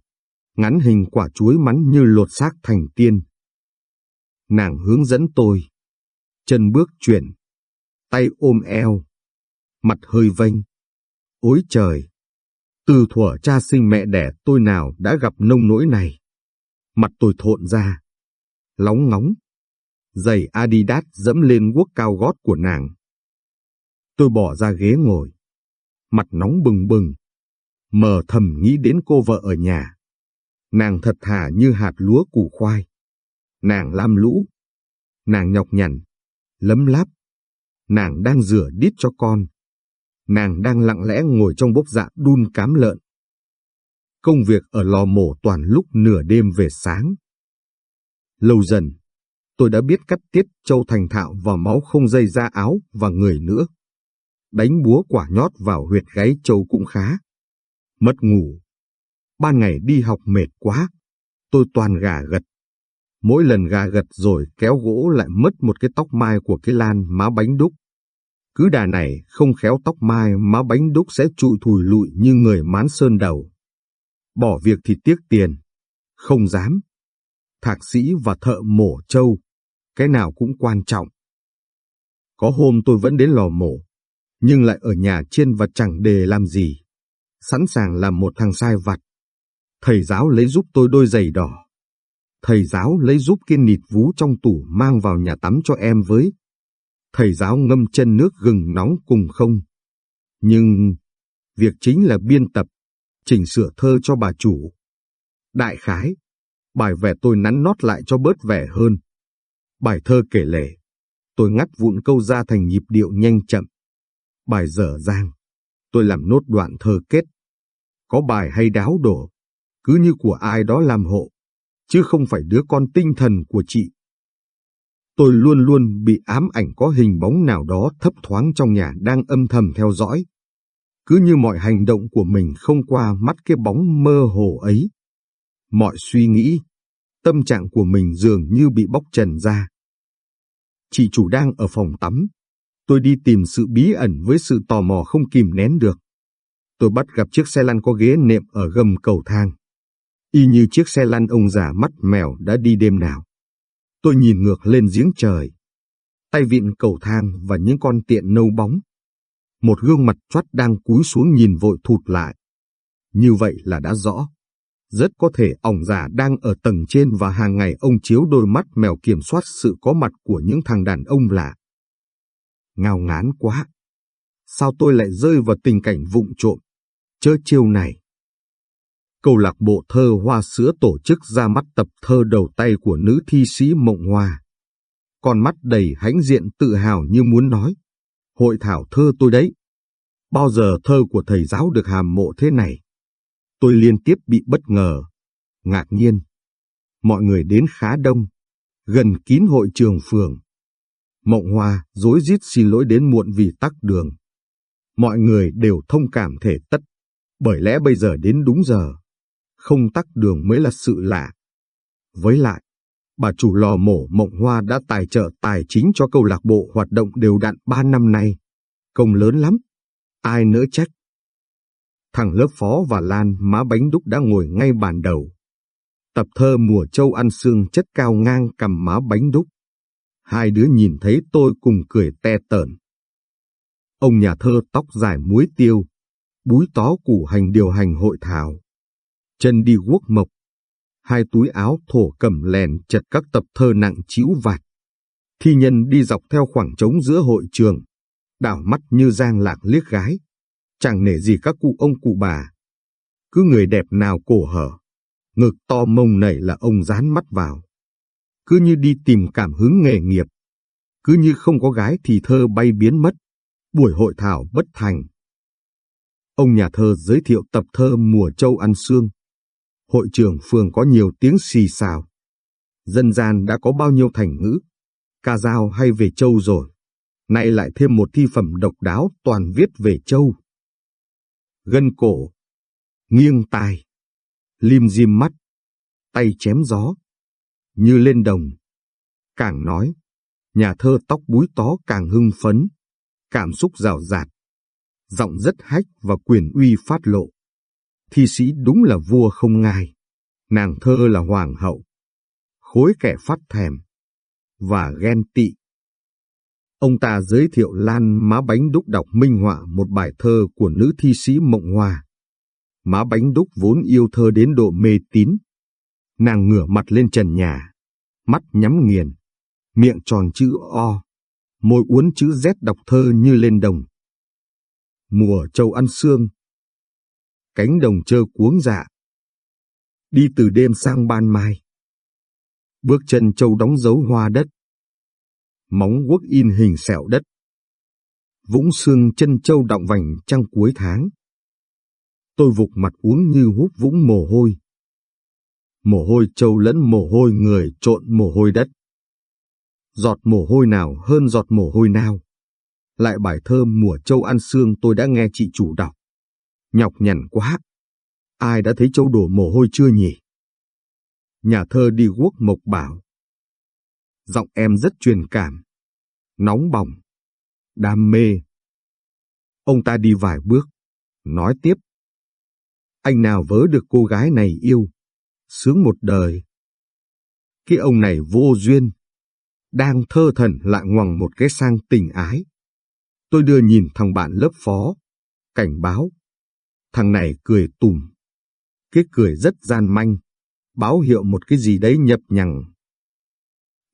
ngắn hình quả chuối mắn như lột xác thành tiên. Nàng hướng dẫn tôi, chân bước chuyển, tay ôm eo, mặt hơi vênh. Ôi trời! Từ thuở cha sinh mẹ đẻ tôi nào đã gặp nông nỗi này. Mặt tôi thộn ra, lóng ngóng. Giày Adidas dẫm lên guốc cao gót của nàng. Tôi bỏ ra ghế ngồi. mặt nóng bừng bừng. Mờ thầm nghĩ đến cô vợ ở nhà. Nàng thật thà như hạt lúa củ khoai. Nàng lam lũ. Nàng nhọc nhằn, lấm láp. Nàng đang rửa đít cho con. Nàng đang lặng lẽ ngồi trong bốc dạ đun cám lợn. Công việc ở lò mổ toàn lúc nửa đêm về sáng. Lâu dần, tôi đã biết cắt tiết châu thành thạo vào máu không dây ra áo và người nữa. Đánh búa quả nhót vào huyệt gáy châu cũng khá. Mất ngủ. Ban ngày đi học mệt quá. Tôi toàn gà gật. Mỗi lần gà gật rồi, kéo gỗ lại mất một cái tóc mai của cái lan má bánh đúc. Cứ đà này, không khéo tóc mai má bánh đúc sẽ trụi thùi lụi như người mán sơn đầu. Bỏ việc thì tiếc tiền. Không dám. Thạc sĩ và thợ mổ trâu. Cái nào cũng quan trọng. Có hôm tôi vẫn đến lò mổ. Nhưng lại ở nhà chiên và chẳng đề làm gì. Sẵn sàng làm một thằng sai vặt. Thầy giáo lấy giúp tôi đôi giày đỏ. Thầy giáo lấy giúp kiên nịt vú trong tủ mang vào nhà tắm cho em với. Thầy giáo ngâm chân nước gừng nóng cùng không. Nhưng việc chính là biên tập, chỉnh sửa thơ cho bà chủ. Đại khái, bài vẻ tôi nắn nót lại cho bớt vẻ hơn. Bài thơ kể lể, tôi ngắt vụn câu ra thành nhịp điệu nhanh chậm. Bài dở dang, tôi làm nốt đoạn thơ kết. Có bài hay đáo đổ, cứ như của ai đó làm hộ, chứ không phải đứa con tinh thần của chị. Tôi luôn luôn bị ám ảnh có hình bóng nào đó thấp thoáng trong nhà đang âm thầm theo dõi. Cứ như mọi hành động của mình không qua mắt cái bóng mơ hồ ấy. Mọi suy nghĩ, tâm trạng của mình dường như bị bóc trần ra. Chị chủ đang ở phòng tắm. Tôi đi tìm sự bí ẩn với sự tò mò không kìm nén được. Tôi bắt gặp chiếc xe lăn có ghế nệm ở gầm cầu thang. Y như chiếc xe lăn ông già mắt mèo đã đi đêm nào. Tôi nhìn ngược lên giếng trời. Tay vịn cầu thang và những con tiện nâu bóng. Một gương mặt choắt đang cúi xuống nhìn vội thụt lại. Như vậy là đã rõ. Rất có thể ông già đang ở tầng trên và hàng ngày ông chiếu đôi mắt mèo kiểm soát sự có mặt của những thằng đàn ông lạ. Ngao ngán quá. Sao tôi lại rơi vào tình cảnh vụng trộm, chớ chiêu này? Câu lạc bộ thơ Hoa Sữa tổ chức ra mắt tập thơ đầu tay của nữ thi sĩ Mộng Hoa. Con mắt đầy hãnh diện tự hào như muốn nói. Hội thảo thơ tôi đấy. Bao giờ thơ của thầy giáo được hàm mộ thế này? Tôi liên tiếp bị bất ngờ, ngạc nhiên. Mọi người đến khá đông, gần kín hội trường phường. Mộng Hoa dối rít xin lỗi đến muộn vì tắc đường. Mọi người đều thông cảm thể tất, bởi lẽ bây giờ đến đúng giờ không tắc đường mới là sự lạ. Với lại, bà chủ lò mổ Mộng Hoa đã tài trợ tài chính cho câu lạc bộ hoạt động đều đặn ba năm nay. Công lớn lắm, ai nỡ trách. Thằng lớp phó và Lan má bánh đúc đã ngồi ngay bàn đầu. Tập thơ mùa châu ăn xương chất cao ngang cầm má bánh đúc. Hai đứa nhìn thấy tôi cùng cười te tởn. Ông nhà thơ tóc dài muối tiêu, búi tó củ hành điều hành hội thảo chân đi guốc mộc. Hai túi áo thổ cầm lèn chật các tập thơ nặng chĩu vạt. Thi nhân đi dọc theo khoảng trống giữa hội trường, đảo mắt như giang lạc liếc gái. Chẳng nể gì các cụ ông cụ bà. Cứ người đẹp nào cổ hở, ngực to mông nảy là ông dán mắt vào. Cứ như đi tìm cảm hứng nghề nghiệp. Cứ như không có gái thì thơ bay biến mất. Buổi hội thảo bất thành. Ông nhà thơ giới thiệu tập thơ Mùa Châu Ăn Sương hội trưởng phường có nhiều tiếng xì xào. Dân gian đã có bao nhiêu thành ngữ, ca dao hay về châu rồi, nay lại thêm một thi phẩm độc đáo toàn viết về châu. Gân cổ, nghiêng tai, lim dim mắt, tay chém gió, như lên đồng. Càng nói, nhà thơ tóc búi tó càng hưng phấn, cảm xúc rào rạt, giọng rất hách và quyền uy phát lộ thi sĩ đúng là vua không ngai, nàng thơ là hoàng hậu, khối kẻ phát thèm, và ghen tị. Ông ta giới thiệu Lan Má Bánh Đúc đọc minh họa một bài thơ của nữ thi sĩ Mộng Hoa. Má Bánh Đúc vốn yêu thơ đến độ mê tín. Nàng ngửa mặt lên trần nhà, mắt nhắm nghiền, miệng tròn chữ O, môi uốn chữ Z đọc thơ như lên đồng. Mùa châu ăn xương. Cánh đồng trơ cuống dạ. Đi từ đêm sang ban mai. Bước chân châu đóng dấu hoa đất. Móng guốc in hình sẹo đất. Vũng xương chân châu động vành trăng cuối tháng. Tôi vụt mặt uống như hút vũng mồ hôi. Mồ hôi châu lẫn mồ hôi người trộn mồ hôi đất. Giọt mồ hôi nào hơn giọt mồ hôi nào. Lại bài thơ mùa châu ăn xương tôi đã nghe chị chủ đọc. Nhọc nhằn quá. Ai đã thấy châu đổ mồ hôi chưa nhỉ? Nhà thơ đi quốc mộc bảo. Giọng em rất truyền cảm. Nóng bỏng. Đam mê. Ông ta đi vài bước. Nói tiếp. Anh nào vớ được cô gái này yêu. Sướng một đời. Cái ông này vô duyên. Đang thơ thần lại ngoằng một cái sang tình ái. Tôi đưa nhìn thằng bạn lớp phó. Cảnh báo. Thằng này cười tùm. Cái cười rất gian manh. Báo hiệu một cái gì đấy nhập nhằng.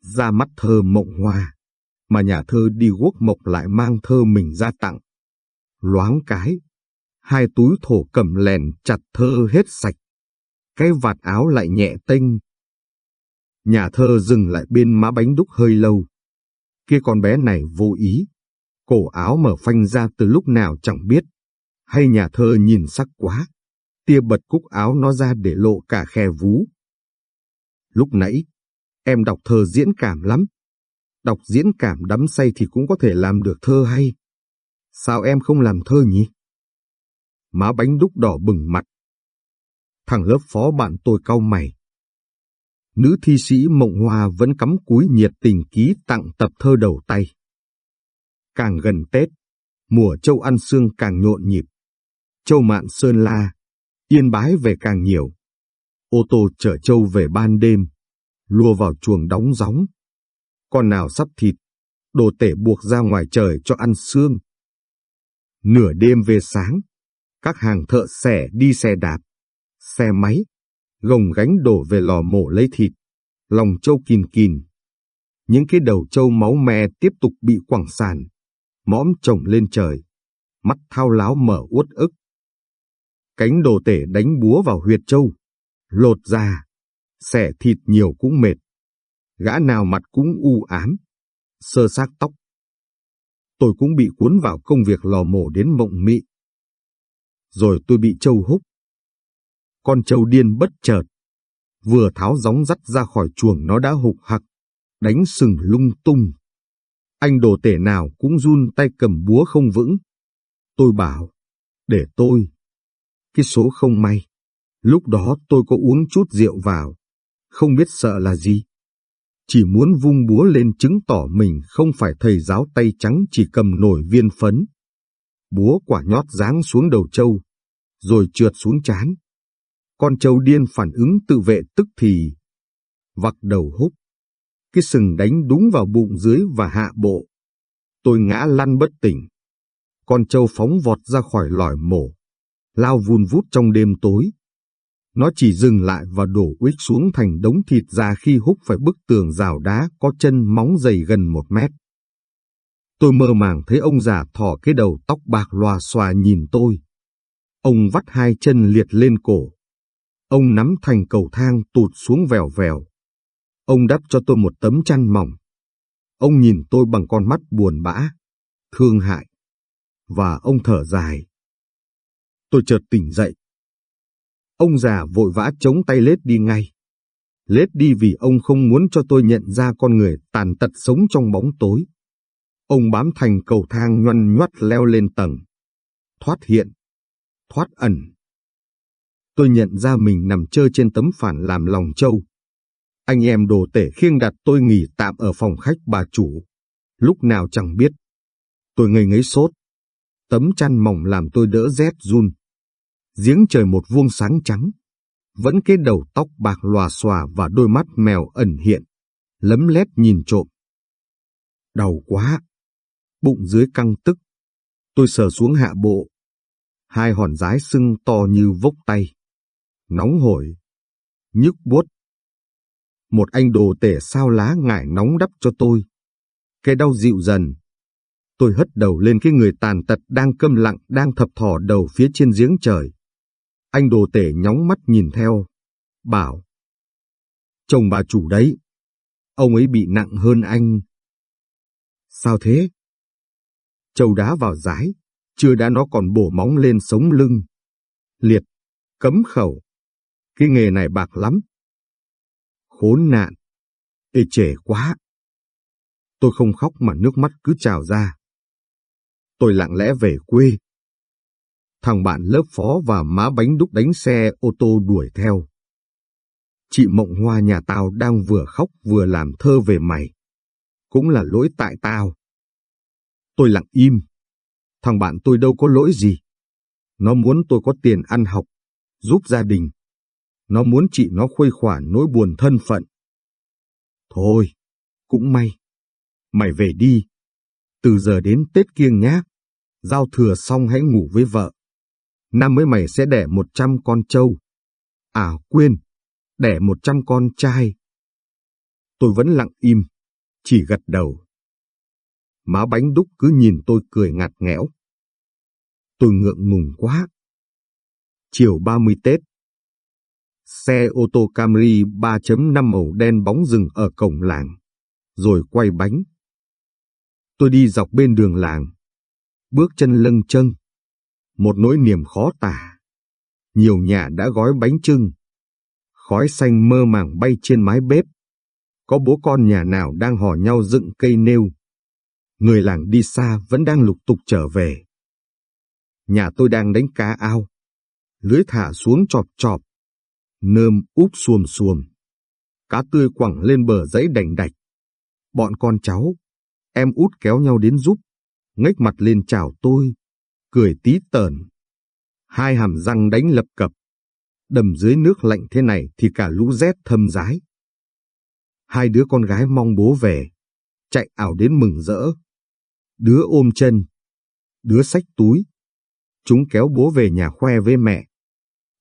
Ra mắt thơ mộng hoa. Mà nhà thơ đi quốc mộc lại mang thơ mình ra tặng. Loáng cái. Hai túi thổ cầm lèn chặt thơ hết sạch. Cái vạt áo lại nhẹ tênh. Nhà thơ dừng lại bên má bánh đúc hơi lâu. Kia con bé này vô ý cổ áo mở phanh ra từ lúc nào chẳng biết. Hay nhà thơ nhìn sắc quá, tia bật cúc áo nó ra để lộ cả khe vú. Lúc nãy, em đọc thơ diễn cảm lắm. Đọc diễn cảm đắm say thì cũng có thể làm được thơ hay. Sao em không làm thơ nhỉ? Má bánh đúc đỏ bừng mặt. Thằng lớp phó bạn tôi cau mày. Nữ thi sĩ Mộng Hoa vẫn cắm cúi nhiệt tình ký tặng tập thơ đầu tay. Càng gần Tết, mùa châu ăn xương càng nhộn nhịp. Châu mạn Sơn La, yên bái về càng nhiều. Ô tô chở châu về ban đêm, lua vào chuồng đóng gióng. Con nào sắp thịt, đồ tể buộc ra ngoài trời cho ăn xương. Nửa đêm về sáng, các hàng thợ xẻ đi xe đạp, xe máy, gồng gánh đổ về lò mổ lấy thịt, lòng châu kìn kìn. Những cái đầu châu máu me tiếp tục bị quẳng sàn mõm trồng lên trời, mắt thao láo mở uất ức. Cánh đồ tể đánh búa vào huyệt châu, lột ra, xẻ thịt nhiều cũng mệt. Gã nào mặt cũng u ám, sơ xác tóc. Tôi cũng bị cuốn vào công việc lò mổ đến mộng mị. Rồi tôi bị châu húc. Con châu điên bất chợt, vừa tháo gióng dắt ra khỏi chuồng nó đã hục hặc, đánh sừng lung tung. Anh đồ tể nào cũng run tay cầm búa không vững. Tôi bảo, để tôi. Cái số không may. Lúc đó tôi có uống chút rượu vào, không biết sợ là gì. Chỉ muốn vung búa lên chứng tỏ mình không phải thầy giáo tay trắng chỉ cầm nổi viên phấn. Búa quả nhót giáng xuống đầu trâu, rồi trượt xuống chán. Con trâu điên phản ứng tự vệ tức thì. Vặc đầu húc cái sừng đánh đúng vào bụng dưới và hạ bộ. Tôi ngã lăn bất tỉnh. Con trâu phóng vọt ra khỏi lỏi mổ, lao vun vút trong đêm tối. Nó chỉ dừng lại và đổ uýt xuống thành đống thịt ra khi húc phải bức tường rào đá có chân móng dày gần một mét. Tôi mơ màng thấy ông già thỏ cái đầu tóc bạc loà xòa nhìn tôi. Ông vắt hai chân liệt lên cổ. Ông nắm thành cầu thang tụt xuống vèo vèo. Ông đắp cho tôi một tấm chăn mỏng. Ông nhìn tôi bằng con mắt buồn bã, thương hại. Và ông thở dài. Tôi chợt tỉnh dậy. Ông già vội vã chống tay lết đi ngay. Lết đi vì ông không muốn cho tôi nhận ra con người tàn tật sống trong bóng tối. Ông bám thành cầu thang nhoăn nhoắt leo lên tầng. Thoát hiện. Thoát ẩn. Tôi nhận ra mình nằm chơi trên tấm phản làm lòng trâu. Anh em đồ tể khiêng đặt tôi nghỉ tạm ở phòng khách bà chủ. Lúc nào chẳng biết. Tôi ngây ngấy sốt. Tấm chăn mỏng làm tôi đỡ rét run. Giếng trời một vuông sáng trắng. Vẫn cái đầu tóc bạc lòa xòa và đôi mắt mèo ẩn hiện. Lấm lét nhìn trộm. Đau quá. Bụng dưới căng tức. Tôi sờ xuống hạ bộ. Hai hòn rái sưng to như vốc tay. Nóng hổi. Nhức buốt một anh đồ tể sao lá ngải nóng đắp cho tôi. Cái đau dịu dần. Tôi hất đầu lên cái người tàn tật đang câm lặng, đang thập thò đầu phía trên giếng trời. Anh đồ tể nhóng mắt nhìn theo, bảo. Chồng bà chủ đấy, ông ấy bị nặng hơn anh. Sao thế? Châu đá vào rái, chưa đã nó còn bổ móng lên sống lưng. Liệt, cấm khẩu. Cái nghề này bạc lắm. Khốn nạn. Ê trẻ quá. Tôi không khóc mà nước mắt cứ trào ra. Tôi lặng lẽ về quê. Thằng bạn lớp phó và má bánh đúc đánh xe ô tô đuổi theo. Chị Mộng Hoa nhà tao đang vừa khóc vừa làm thơ về mày. Cũng là lỗi tại tao. Tôi lặng im. Thằng bạn tôi đâu có lỗi gì. Nó muốn tôi có tiền ăn học, giúp gia đình. Nó muốn chị nó khuây khỏa nỗi buồn thân phận. Thôi, cũng may. Mày về đi. Từ giờ đến Tết kiêng nhá. Giao thừa xong hãy ngủ với vợ. Năm mới mày sẽ đẻ một trăm con trâu. À quên, đẻ một trăm con trai. Tôi vẫn lặng im, chỉ gật đầu. Má bánh đúc cứ nhìn tôi cười ngặt nghẽo. Tôi ngượng ngùng quá. Chiều 30 Tết. Xe ô tô Camry 3.5 màu đen bóng rừng ở cổng làng, rồi quay bánh. Tôi đi dọc bên đường làng, bước chân lâng chân. Một nỗi niềm khó tả. Nhiều nhà đã gói bánh trưng. Khói xanh mơ màng bay trên mái bếp. Có bố con nhà nào đang hò nhau dựng cây nêu. Người làng đi xa vẫn đang lục tục trở về. Nhà tôi đang đánh cá ao. Lưới thả xuống chọp chọp. Nơm úp xuồm xuồm. Cá tươi quẳng lên bờ giấy đành đạch. Bọn con cháu, em út kéo nhau đến giúp, ngếch mặt lên chào tôi, cười tí tởn. Hai hàm răng đánh lập cập. Đầm dưới nước lạnh thế này thì cả lũ rét thâm rái. Hai đứa con gái mong bố về, chạy ảo đến mừng rỡ. Đứa ôm chân, đứa xách túi. Chúng kéo bố về nhà khoe với mẹ.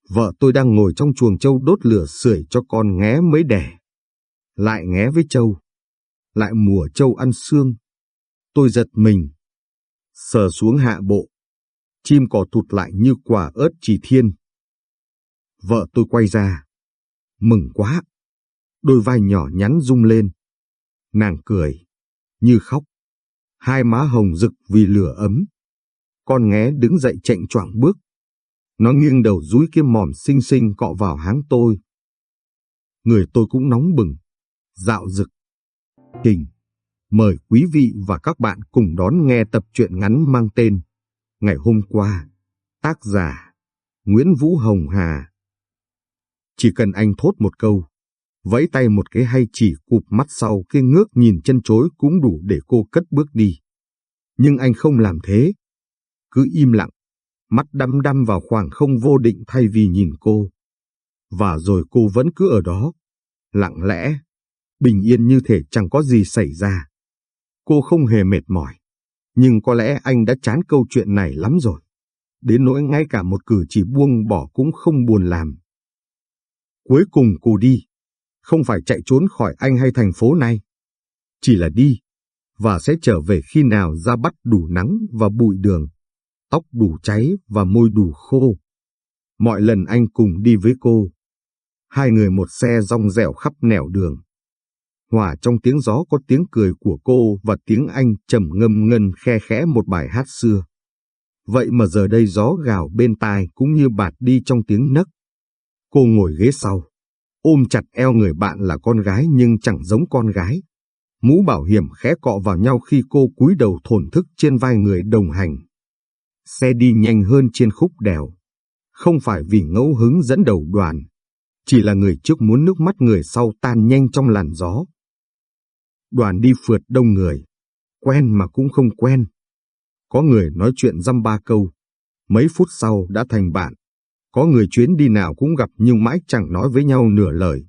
Vợ tôi đang ngồi trong chuồng trâu đốt lửa sưởi cho con nghé mới đẻ. Lại nghé với trâu. Lại mùa trâu ăn xương. Tôi giật mình. Sờ xuống hạ bộ. Chim cò thụt lại như quả ớt chỉ thiên. Vợ tôi quay ra. Mừng quá. Đôi vai nhỏ nhắn rung lên. Nàng cười. Như khóc. Hai má hồng rực vì lửa ấm. Con nghé đứng dậy chạy choạng bước. Nó nghiêng đầu dúi cái mỏm xinh xinh cọ vào háng tôi. Người tôi cũng nóng bừng. Dạo rực. Kình, Mời quý vị và các bạn cùng đón nghe tập truyện ngắn mang tên Ngày hôm qua. Tác giả Nguyễn Vũ Hồng Hà Chỉ cần anh thốt một câu, vẫy tay một cái hay chỉ cụp mắt sau cái ngước nhìn chân chối cũng đủ để cô cất bước đi. Nhưng anh không làm thế. Cứ im lặng, mắt đăm đăm vào khoảng không vô định thay vì nhìn cô. Và rồi cô vẫn cứ ở đó, lặng lẽ, bình yên như thể chẳng có gì xảy ra. Cô không hề mệt mỏi, nhưng có lẽ anh đã chán câu chuyện này lắm rồi. Đến nỗi ngay cả một cử chỉ buông bỏ cũng không buồn làm. Cuối cùng cô đi, không phải chạy trốn khỏi anh hay thành phố này. Chỉ là đi, và sẽ trở về khi nào da bắt đủ nắng và bụi đường, tóc đủ cháy và môi đủ khô. Mọi lần anh cùng đi với cô. Hai người một xe rong rẻo khắp nẻo đường. Hòa trong tiếng gió có tiếng cười của cô và tiếng anh trầm ngâm ngân khe khẽ một bài hát xưa. Vậy mà giờ đây gió gào bên tai cũng như bạt đi trong tiếng nấc. Cô ngồi ghế sau, ôm chặt eo người bạn là con gái nhưng chẳng giống con gái. Mũ bảo hiểm khẽ cọ vào nhau khi cô cúi đầu thổn thức trên vai người đồng hành. Xe đi nhanh hơn trên khúc đèo. Không phải vì ngẫu hứng dẫn đầu đoàn. Chỉ là người trước muốn nước mắt người sau tan nhanh trong làn gió. Đoàn đi phượt đông người. Quen mà cũng không quen. Có người nói chuyện dăm ba câu. Mấy phút sau đã thành bạn. Có người chuyến đi nào cũng gặp nhưng mãi chẳng nói với nhau nửa lời.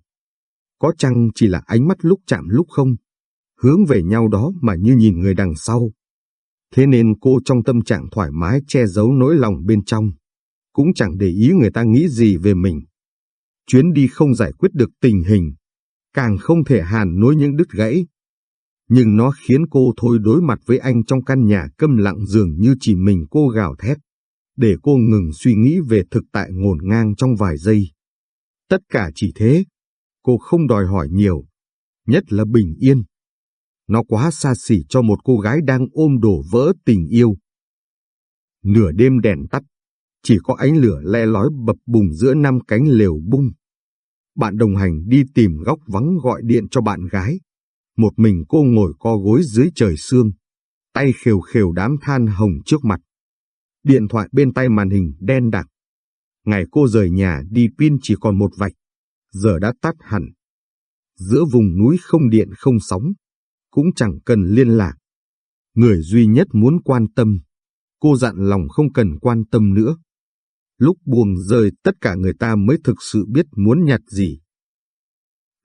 Có chăng chỉ là ánh mắt lúc chạm lúc không hướng về nhau đó mà như nhìn người đằng sau. Thế nên cô trong tâm trạng thoải mái che giấu nỗi lòng bên trong, cũng chẳng để ý người ta nghĩ gì về mình. Chuyến đi không giải quyết được tình hình, càng không thể hàn nối những đứt gãy nhưng nó khiến cô thôi đối mặt với anh trong căn nhà câm lặng dường như chỉ mình cô gào thét, để cô ngừng suy nghĩ về thực tại ngổn ngang trong vài giây. Tất cả chỉ thế, cô không đòi hỏi nhiều, nhất là bình yên. Nó quá xa xỉ cho một cô gái đang ôm đổ vỡ tình yêu. Nửa đêm đèn tắt, chỉ có ánh lửa le lói bập bùng giữa năm cánh lều bung. Bạn đồng hành đi tìm góc vắng gọi điện cho bạn gái. Một mình cô ngồi co gối dưới trời sương, tay khều khều đám than hồng trước mặt. Điện thoại bên tay màn hình đen đặc. Ngày cô rời nhà đi pin chỉ còn một vạch, giờ đã tắt hẳn. Giữa vùng núi không điện không sóng, cũng chẳng cần liên lạc. Người duy nhất muốn quan tâm, cô dặn lòng không cần quan tâm nữa. Lúc buồn rời tất cả người ta mới thực sự biết muốn nhặt gì.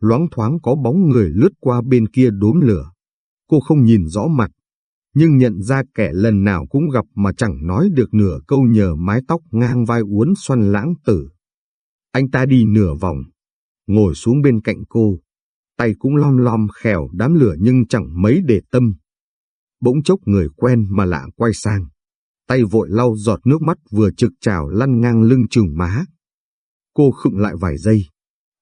Loáng thoáng có bóng người lướt qua bên kia đốm lửa. Cô không nhìn rõ mặt, nhưng nhận ra kẻ lần nào cũng gặp mà chẳng nói được nửa câu nhờ mái tóc ngang vai uốn xoăn lãng tử. Anh ta đi nửa vòng, ngồi xuống bên cạnh cô, tay cũng lom lom khèo đám lửa nhưng chẳng mấy để tâm. Bỗng chốc người quen mà lạ quay sang, tay vội lau giọt nước mắt vừa trực trào lăn ngang lưng trừng má. Cô khựng lại vài giây,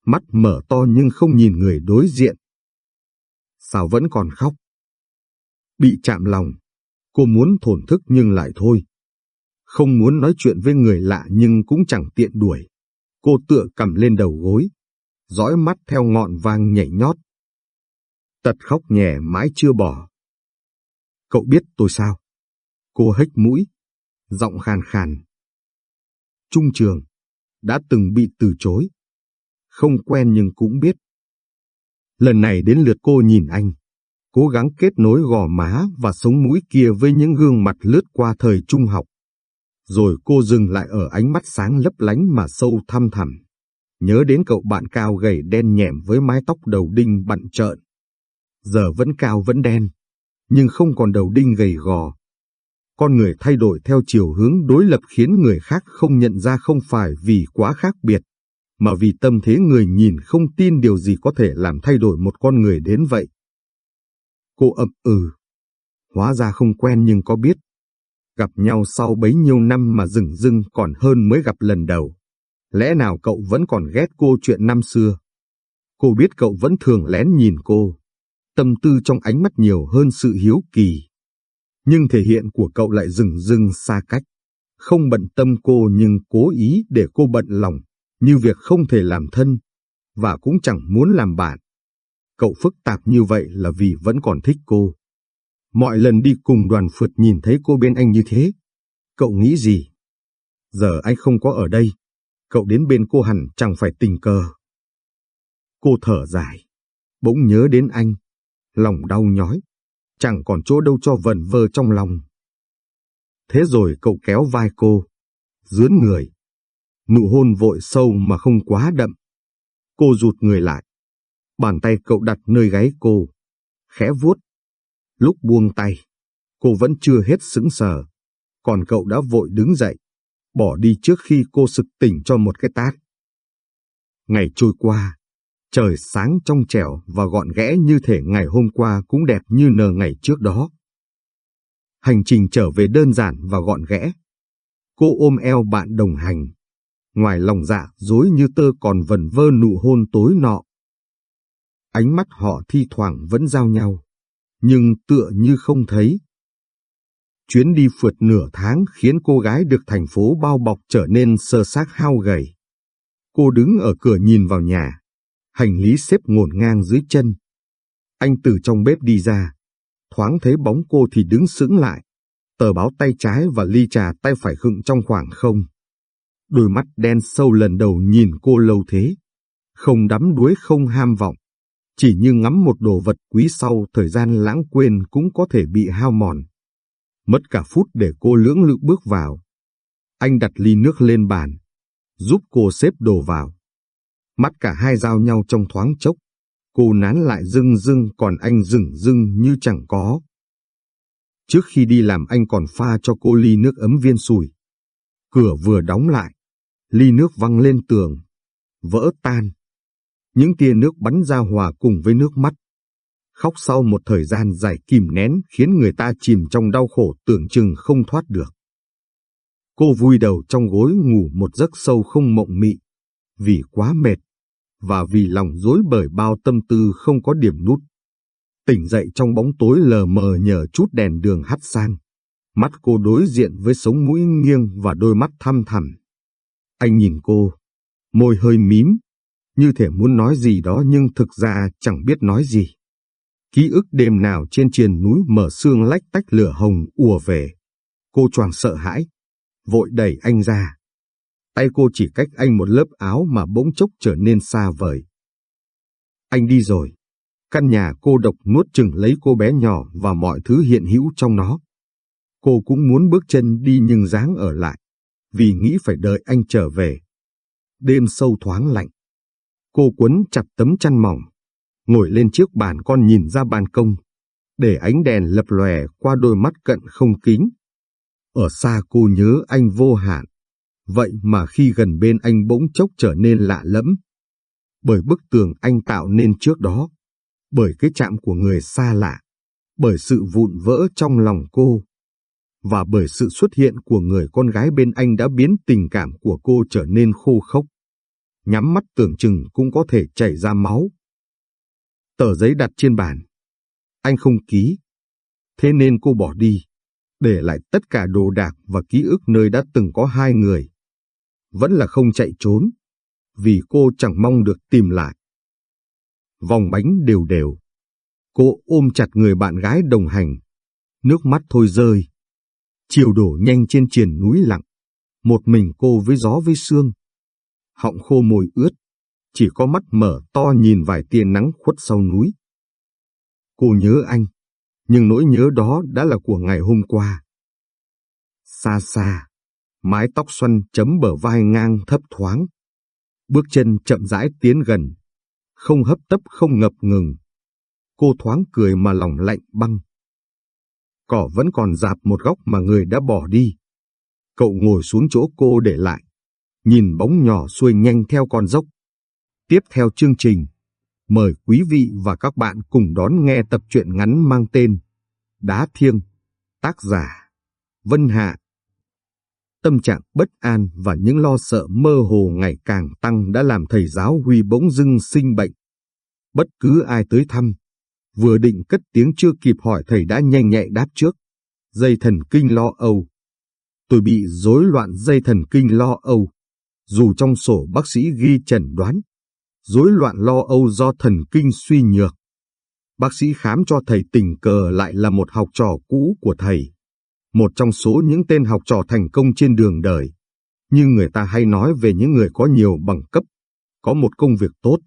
mắt mở to nhưng không nhìn người đối diện. Sao vẫn còn khóc? Bị chạm lòng, cô muốn thổn thức nhưng lại thôi. Không muốn nói chuyện với người lạ nhưng cũng chẳng tiện đuổi. Cô tựa cầm lên đầu gối, dõi mắt theo ngọn vang nhảy nhót. Tật khóc nhẹ mãi chưa bỏ. Cậu biết tôi sao? Cô hếch mũi, giọng khàn khàn. Trung trường, đã từng bị từ chối. Không quen nhưng cũng biết. Lần này đến lượt cô nhìn anh, cố gắng kết nối gò má và sống mũi kia với những gương mặt lướt qua thời trung học. Rồi cô dừng lại ở ánh mắt sáng lấp lánh mà sâu thăm thẳm. Nhớ đến cậu bạn cao gầy đen nhẹm với mái tóc đầu đinh bặn trợn. Giờ vẫn cao vẫn đen, nhưng không còn đầu đinh gầy gò. Con người thay đổi theo chiều hướng đối lập khiến người khác không nhận ra không phải vì quá khác biệt, mà vì tâm thế người nhìn không tin điều gì có thể làm thay đổi một con người đến vậy. Cô ậm ừ. Hóa ra không quen nhưng có biết. Gặp nhau sau bấy nhiêu năm mà rừng rưng còn hơn mới gặp lần đầu. Lẽ nào cậu vẫn còn ghét cô chuyện năm xưa? Cô biết cậu vẫn thường lén nhìn cô. Tâm tư trong ánh mắt nhiều hơn sự hiếu kỳ. Nhưng thể hiện của cậu lại rừng rưng xa cách. Không bận tâm cô nhưng cố ý để cô bận lòng, như việc không thể làm thân, và cũng chẳng muốn làm bạn. Cậu phức tạp như vậy là vì vẫn còn thích cô. Mọi lần đi cùng đoàn phượt nhìn thấy cô bên anh như thế. Cậu nghĩ gì? Giờ anh không có ở đây, cậu đến bên cô hẳn chẳng phải tình cờ. Cô thở dài, bỗng nhớ đến anh, lòng đau nhói, chẳng còn chỗ đâu cho vẩn vơ trong lòng. Thế rồi cậu kéo vai cô, dướn người. Nụ hôn vội sâu mà không quá đậm. Cô rụt người lại. Bàn tay cậu đặt nơi gáy cô, khẽ vuốt. Lúc buông tay, cô vẫn chưa hết sững sờ, còn cậu đã vội đứng dậy bỏ đi trước khi cô sực tỉnh cho một cái tát. Ngày trôi qua, trời sáng trong trẻo và gọn ghẽ như thể ngày hôm qua cũng đẹp như nờ ngày trước đó. Hành trình trở về đơn giản và gọn ghẽ. Cô ôm eo bạn đồng hành. Ngoài lòng dạ dối như tơ còn vần vơ nụ hôn tối nọ. Ánh mắt họ thi thoảng vẫn giao nhau, nhưng tựa như không thấy. Chuyến đi phượt nửa tháng khiến cô gái được thành phố bao bọc trở nên sơ xác hao gầy. Cô đứng ở cửa nhìn vào nhà, hành lý xếp ngổn ngang dưới chân. Anh từ trong bếp đi ra, thoáng thấy bóng cô thì đứng sững lại, tờ báo tay trái và ly trà tay phải khựng trong khoảng không. Đôi mắt đen sâu lần đầu nhìn cô lâu thế, không đắm đuối không ham vọng, chỉ như ngắm một đồ vật quý sau thời gian lãng quên cũng có thể bị hao mòn. Mất cả phút để cô lưỡng lự bước vào. Anh đặt ly nước lên bàn, giúp cô xếp đồ vào. Mắt cả hai giao nhau trong thoáng chốc. Cô nán lại dưng dưng còn anh dừng dưng như chẳng có. Trước khi đi làm anh còn pha cho cô ly nước ấm viên sùi. Cửa vừa đóng lại, ly nước văng lên tường, vỡ tan. Những tia nước bắn ra hòa cùng với nước mắt. Khóc sau một thời gian dài kìm nén khiến người ta chìm trong đau khổ tưởng chừng không thoát được. Cô vui đầu trong gối ngủ một giấc sâu không mộng mị, vì quá mệt, và vì lòng rối bởi bao tâm tư không có điểm nút. Tỉnh dậy trong bóng tối lờ mờ nhờ chút đèn đường hắt sang. Mắt cô đối diện với sống mũi nghiêng và đôi mắt thăm thẳm. Anh nhìn cô, môi hơi mím, như thể muốn nói gì đó nhưng thực ra chẳng biết nói gì. Ký ức đêm nào trên triền núi mở xương lách tách lửa hồng ùa về. Cô choàng sợ hãi, vội đẩy anh ra. Tay cô chỉ cách anh một lớp áo mà bỗng chốc trở nên xa vời. Anh đi rồi. Căn nhà cô độc nuốt chừng lấy cô bé nhỏ và mọi thứ hiện hữu trong nó. Cô cũng muốn bước chân đi nhưng dáng ở lại, vì nghĩ phải đợi anh trở về. Đêm sâu thoáng lạnh. Cô quấn chặt tấm chăn mỏng, ngồi lên chiếc bàn con nhìn ra ban công, để ánh đèn lập lòe qua đôi mắt cận không kính. Ở xa cô nhớ anh vô hạn, vậy mà khi gần bên anh bỗng chốc trở nên lạ lẫm. Bởi bức tường anh tạo nên trước đó, bởi cái chạm của người xa lạ, bởi sự vụn vỡ trong lòng cô, và bởi sự xuất hiện của người con gái bên anh đã biến tình cảm của cô trở nên khô khốc. Nhắm mắt tưởng chừng cũng có thể chảy ra máu. Tờ giấy đặt trên bàn. Anh không ký. Thế nên cô bỏ đi, để lại tất cả đồ đạc và ký ức nơi đã từng có hai người. Vẫn là không chạy trốn, vì cô chẳng mong được tìm lại. Vòng bánh đều đều. Cô ôm chặt người bạn gái đồng hành. Nước mắt thôi rơi. Chiều đổ nhanh trên triền núi lặng. Một mình cô với gió với sương. Họng khô môi ướt. Chỉ có mắt mở to nhìn vài tia nắng khuất sau núi. Cô nhớ anh. Nhưng nỗi nhớ đó đã là của ngày hôm qua. Xa xa, mái tóc xoăn chấm bờ vai ngang thấp thoáng. Bước chân chậm rãi tiến gần, không hấp tấp không ngập ngừng. Cô thoáng cười mà lòng lạnh băng. Cỏ vẫn còn dạp một góc mà người đã bỏ đi. Cậu ngồi xuống chỗ cô để lại, nhìn bóng nhỏ xuôi nhanh theo con dốc. Tiếp theo chương trình, mời quý vị và các bạn cùng đón nghe tập truyện ngắn mang tên Đá Thiêng, tác giả Vân Hạ. Tâm trạng bất an và những lo sợ mơ hồ ngày càng tăng đã làm thầy giáo Huy bỗng dưng sinh bệnh. Bất cứ ai tới thăm, vừa định cất tiếng chưa kịp hỏi thầy đã nhanh nhạy đáp trước. Dây thần kinh lo âu. Tôi bị rối loạn dây thần kinh lo âu. Dù trong sổ bác sĩ ghi chẩn đoán, rối loạn lo âu do thần kinh suy nhược. Bác sĩ khám cho thầy tình cờ lại là một học trò cũ của thầy một trong số những tên học trò thành công trên đường đời. Như người ta hay nói về những người có nhiều bằng cấp, có một công việc tốt.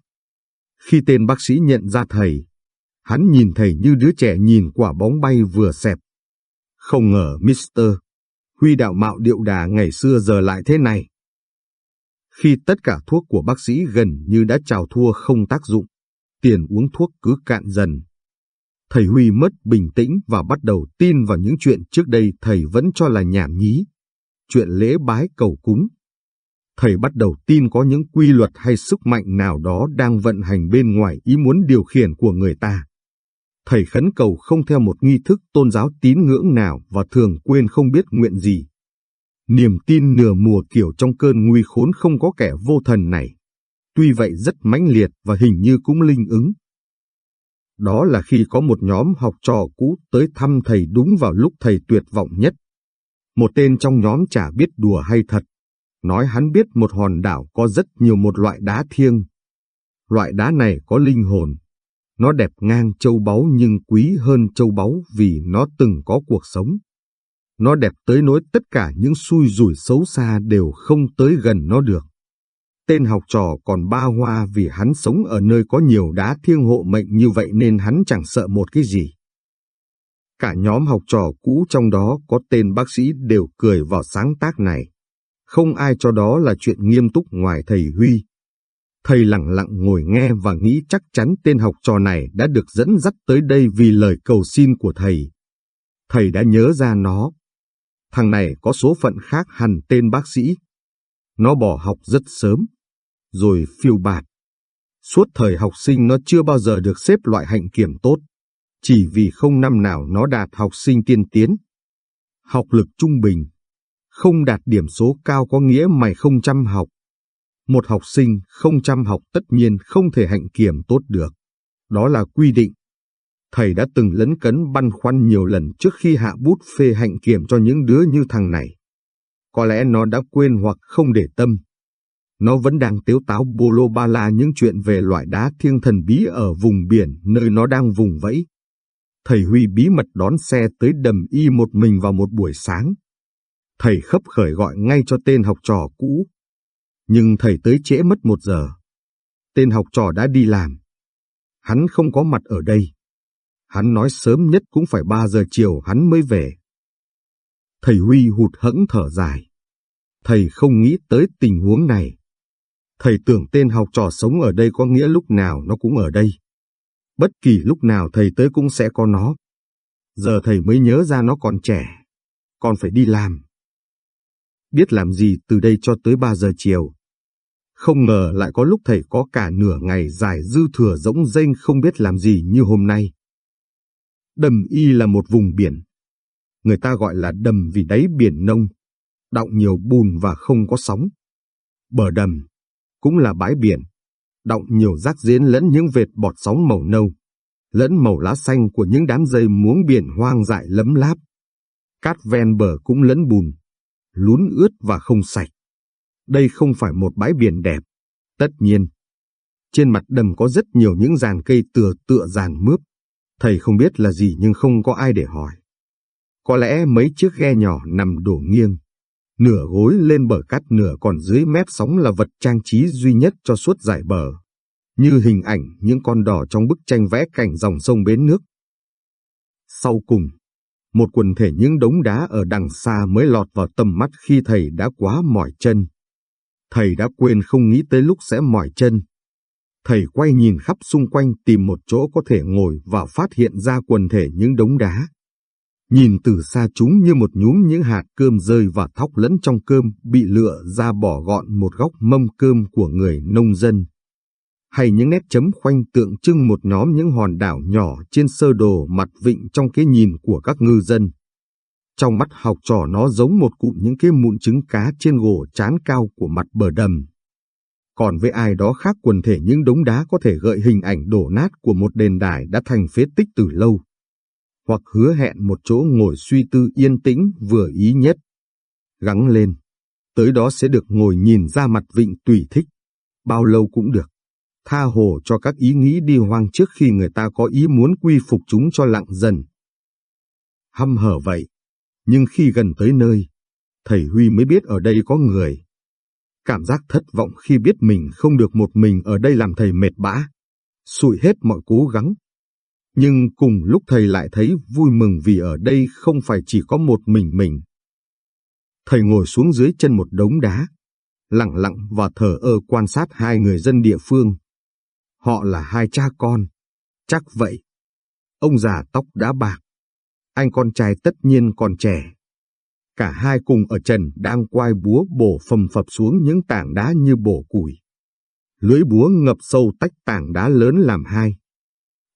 Khi tên bác sĩ nhận ra thầy, hắn nhìn thầy như đứa trẻ nhìn quả bóng bay vừa xẹp. Không ngờ Mr. Huy đạo mạo điệu đà ngày xưa giờ lại thế này. Khi tất cả thuốc của bác sĩ gần như đã trào thua không tác dụng, tiền uống thuốc cứ cạn dần, Thầy Huy mất bình tĩnh và bắt đầu tin vào những chuyện trước đây thầy vẫn cho là nhảm nhí. Chuyện lễ bái cầu cúng. Thầy bắt đầu tin có những quy luật hay sức mạnh nào đó đang vận hành bên ngoài ý muốn điều khiển của người ta. Thầy khấn cầu không theo một nghi thức tôn giáo tín ngưỡng nào và thường quên không biết nguyện gì. Niềm tin nửa mùa kiểu trong cơn nguy khốn không có kẻ vô thần này. Tuy vậy rất mãnh liệt và hình như cũng linh ứng. Đó là khi có một nhóm học trò cũ tới thăm thầy đúng vào lúc thầy tuyệt vọng nhất. Một tên trong nhóm chả biết đùa hay thật, nói hắn biết một hòn đảo có rất nhiều một loại đá thiêng. Loại đá này có linh hồn. Nó đẹp ngang châu báu nhưng quý hơn châu báu vì nó từng có cuộc sống. Nó đẹp tới nỗi tất cả những xui rủi xấu xa đều không tới gần nó được. Tên học trò còn ba hoa vì hắn sống ở nơi có nhiều đá thiêng hộ mệnh như vậy nên hắn chẳng sợ một cái gì. Cả nhóm học trò cũ trong đó có tên bác sĩ đều cười vào sáng tác này. Không ai cho đó là chuyện nghiêm túc ngoài thầy Huy. Thầy lặng lặng ngồi nghe và nghĩ chắc chắn tên học trò này đã được dẫn dắt tới đây vì lời cầu xin của thầy. Thầy đã nhớ ra nó. Thằng này có số phận khác hẳn tên bác sĩ. Nó bỏ học rất sớm, rồi phiêu bạt. Suốt thời học sinh nó chưa bao giờ được xếp loại hạnh kiểm tốt. chỉ vì không năm nào nó đạt học sinh tiên tiến. Học lực trung bình, không đạt điểm số cao có nghĩa mày không chăm học. Một học sinh không chăm học tất nhiên không thể hạnh kiểm tốt được. Đó là quy định. Thầy đã từng lấn cấn băn khoăn nhiều lần trước khi hạ bút phê hạnh kiểm cho những đứa như thằng này. Có lẽ nó đã quên hoặc không để tâm. Nó vẫn đang tiếu táo bô lô ba la những chuyện về loại đá thiêng thần bí ở vùng biển nơi nó đang vùng vẫy. Thầy Huy bí mật đón xe tới đầm y một mình vào một buổi sáng. Thầy khấp khởi gọi ngay cho tên học trò cũ. Nhưng thầy tới trễ mất một giờ. Tên học trò đã đi làm. Hắn không có mặt ở đây. Hắn nói sớm nhất cũng phải ba giờ chiều hắn mới về. Thầy Huy hụt hẫng thở dài. Thầy không nghĩ tới tình huống này. Thầy tưởng tên học trò sống ở đây có nghĩa lúc nào nó cũng ở đây. Bất kỳ lúc nào thầy tới cũng sẽ có nó. Giờ thầy mới nhớ ra nó còn trẻ, còn phải đi làm. Biết làm gì từ đây cho tới 3 giờ chiều. Không ngờ lại có lúc thầy có cả nửa ngày dài dư thừa rỗng rênh không biết làm gì như hôm nay. Đầm Y là một vùng biển. Người ta gọi là đầm vì đáy biển nông, đọng nhiều bùn và không có sóng. Bờ đầm cũng là bãi biển, đọng nhiều rác rến lẫn những vệt bọt sóng màu nâu, lẫn màu lá xanh của những đám dây muống biển hoang dại lấm láp. Cát ven bờ cũng lẫn bùn, lún ướt và không sạch. Đây không phải một bãi biển đẹp, tất nhiên. Trên mặt đầm có rất nhiều những dàn cây tựa tựa dàn mướp. Thầy không biết là gì nhưng không có ai để hỏi. Có lẽ mấy chiếc ghe nhỏ nằm đổ nghiêng, nửa gối lên bờ cát nửa còn dưới mép sóng là vật trang trí duy nhất cho suốt dải bờ, như hình ảnh những con đỏ trong bức tranh vẽ cảnh dòng sông bến nước. Sau cùng, một quần thể những đống đá ở đằng xa mới lọt vào tầm mắt khi thầy đã quá mỏi chân. Thầy đã quên không nghĩ tới lúc sẽ mỏi chân. Thầy quay nhìn khắp xung quanh tìm một chỗ có thể ngồi và phát hiện ra quần thể những đống đá. Nhìn từ xa chúng như một nhúm những hạt cơm rơi và thóc lẫn trong cơm, bị lựa ra bỏ gọn một góc mâm cơm của người nông dân. Hay những nét chấm khoanh tượng trưng một nhóm những hòn đảo nhỏ trên sơ đồ mặt vịnh trong cái nhìn của các ngư dân. Trong mắt học trò nó giống một cụm những cái mụn trứng cá trên gồ chán cao của mặt bờ đầm. Còn với ai đó khác quần thể những đống đá có thể gợi hình ảnh đổ nát của một đền đài đã thành phế tích từ lâu hoặc hứa hẹn một chỗ ngồi suy tư yên tĩnh vừa ý nhất. Gắng lên, tới đó sẽ được ngồi nhìn ra mặt vịnh tùy thích, bao lâu cũng được. Tha hồ cho các ý nghĩ đi hoang trước khi người ta có ý muốn quy phục chúng cho lặng dần. Hăm hở vậy, nhưng khi gần tới nơi, thầy Huy mới biết ở đây có người. Cảm giác thất vọng khi biết mình không được một mình ở đây làm thầy mệt bã, sụi hết mọi cố gắng, nhưng cùng lúc thầy lại thấy vui mừng vì ở đây không phải chỉ có một mình mình. Thầy ngồi xuống dưới chân một đống đá, lặng lặng và thở ơ quan sát hai người dân địa phương. Họ là hai cha con, chắc vậy. Ông già tóc đã bạc, anh con trai tất nhiên còn trẻ. Cả hai cùng ở trần đang quay búa bổ phầm phập xuống những tảng đá như bổ củi. Lưới búa ngập sâu tách tảng đá lớn làm hai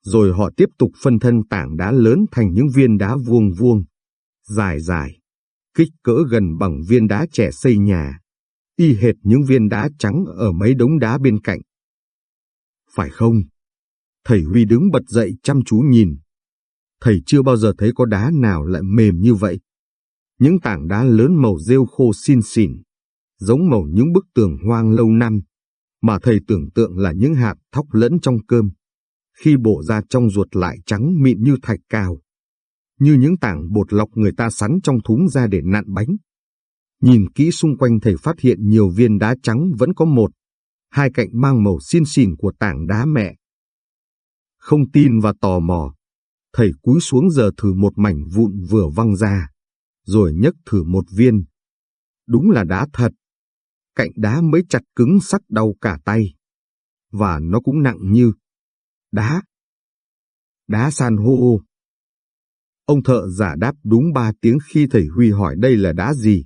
rồi họ tiếp tục phân thân tảng đá lớn thành những viên đá vuông vuông, dài dài, kích cỡ gần bằng viên đá trẻ xây nhà, y hệt những viên đá trắng ở mấy đống đá bên cạnh. Phải không? Thầy Huy đứng bật dậy chăm chú nhìn. Thầy chưa bao giờ thấy có đá nào lại mềm như vậy. Những tảng đá lớn màu rêu khô xin xỉn, giống màu những bức tường hoang lâu năm, mà thầy tưởng tượng là những hạt thóc lẫn trong cơm khi bổ ra trong ruột lại trắng mịn như thạch cao. Như những tảng bột lọc người ta sắn trong thúng ra để nặn bánh. Nhìn kỹ xung quanh thầy phát hiện nhiều viên đá trắng vẫn có một, hai cạnh mang màu xin xỉn của tảng đá mẹ. Không tin và tò mò, thầy cúi xuống giờ thử một mảnh vụn vừa văng ra, rồi nhấc thử một viên. Đúng là đá thật. Cạnh đá mới chặt cứng sắc đau cả tay. Và nó cũng nặng như Đá. Đá san hô. Ông thợ giả đáp đúng ba tiếng khi thầy Huy hỏi đây là đá gì.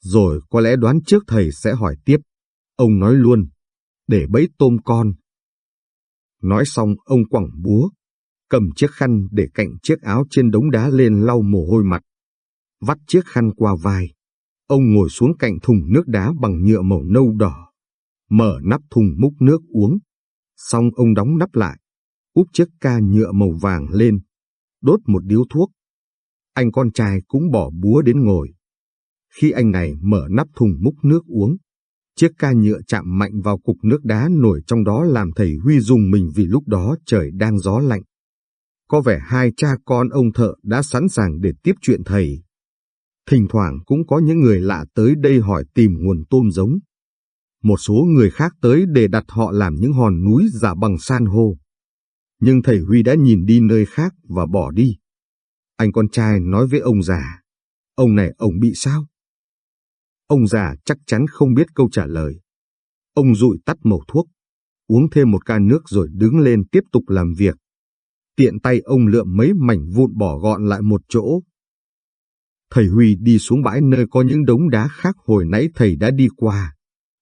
Rồi có lẽ đoán trước thầy sẽ hỏi tiếp. Ông nói luôn, để bẫy tôm con. Nói xong ông quẳng búa, cầm chiếc khăn để cạnh chiếc áo trên đống đá lên lau mồ hôi mặt. Vắt chiếc khăn qua vai, ông ngồi xuống cạnh thùng nước đá bằng nhựa màu nâu đỏ. Mở nắp thùng múc nước uống. Xong ông đóng nắp lại, úp chiếc ca nhựa màu vàng lên, đốt một điếu thuốc. Anh con trai cũng bỏ búa đến ngồi. Khi anh này mở nắp thùng múc nước uống, chiếc ca nhựa chạm mạnh vào cục nước đá nổi trong đó làm thầy Huy dùng mình vì lúc đó trời đang gió lạnh. Có vẻ hai cha con ông thợ đã sẵn sàng để tiếp chuyện thầy. Thỉnh thoảng cũng có những người lạ tới đây hỏi tìm nguồn tôm giống. Một số người khác tới để đặt họ làm những hòn núi giả bằng san hô. Nhưng thầy Huy đã nhìn đi nơi khác và bỏ đi. Anh con trai nói với ông già, ông này ông bị sao? Ông già chắc chắn không biết câu trả lời. Ông rụi tắt mẩu thuốc, uống thêm một ca nước rồi đứng lên tiếp tục làm việc. Tiện tay ông lượm mấy mảnh vụn bỏ gọn lại một chỗ. Thầy Huy đi xuống bãi nơi có những đống đá khác hồi nãy thầy đã đi qua.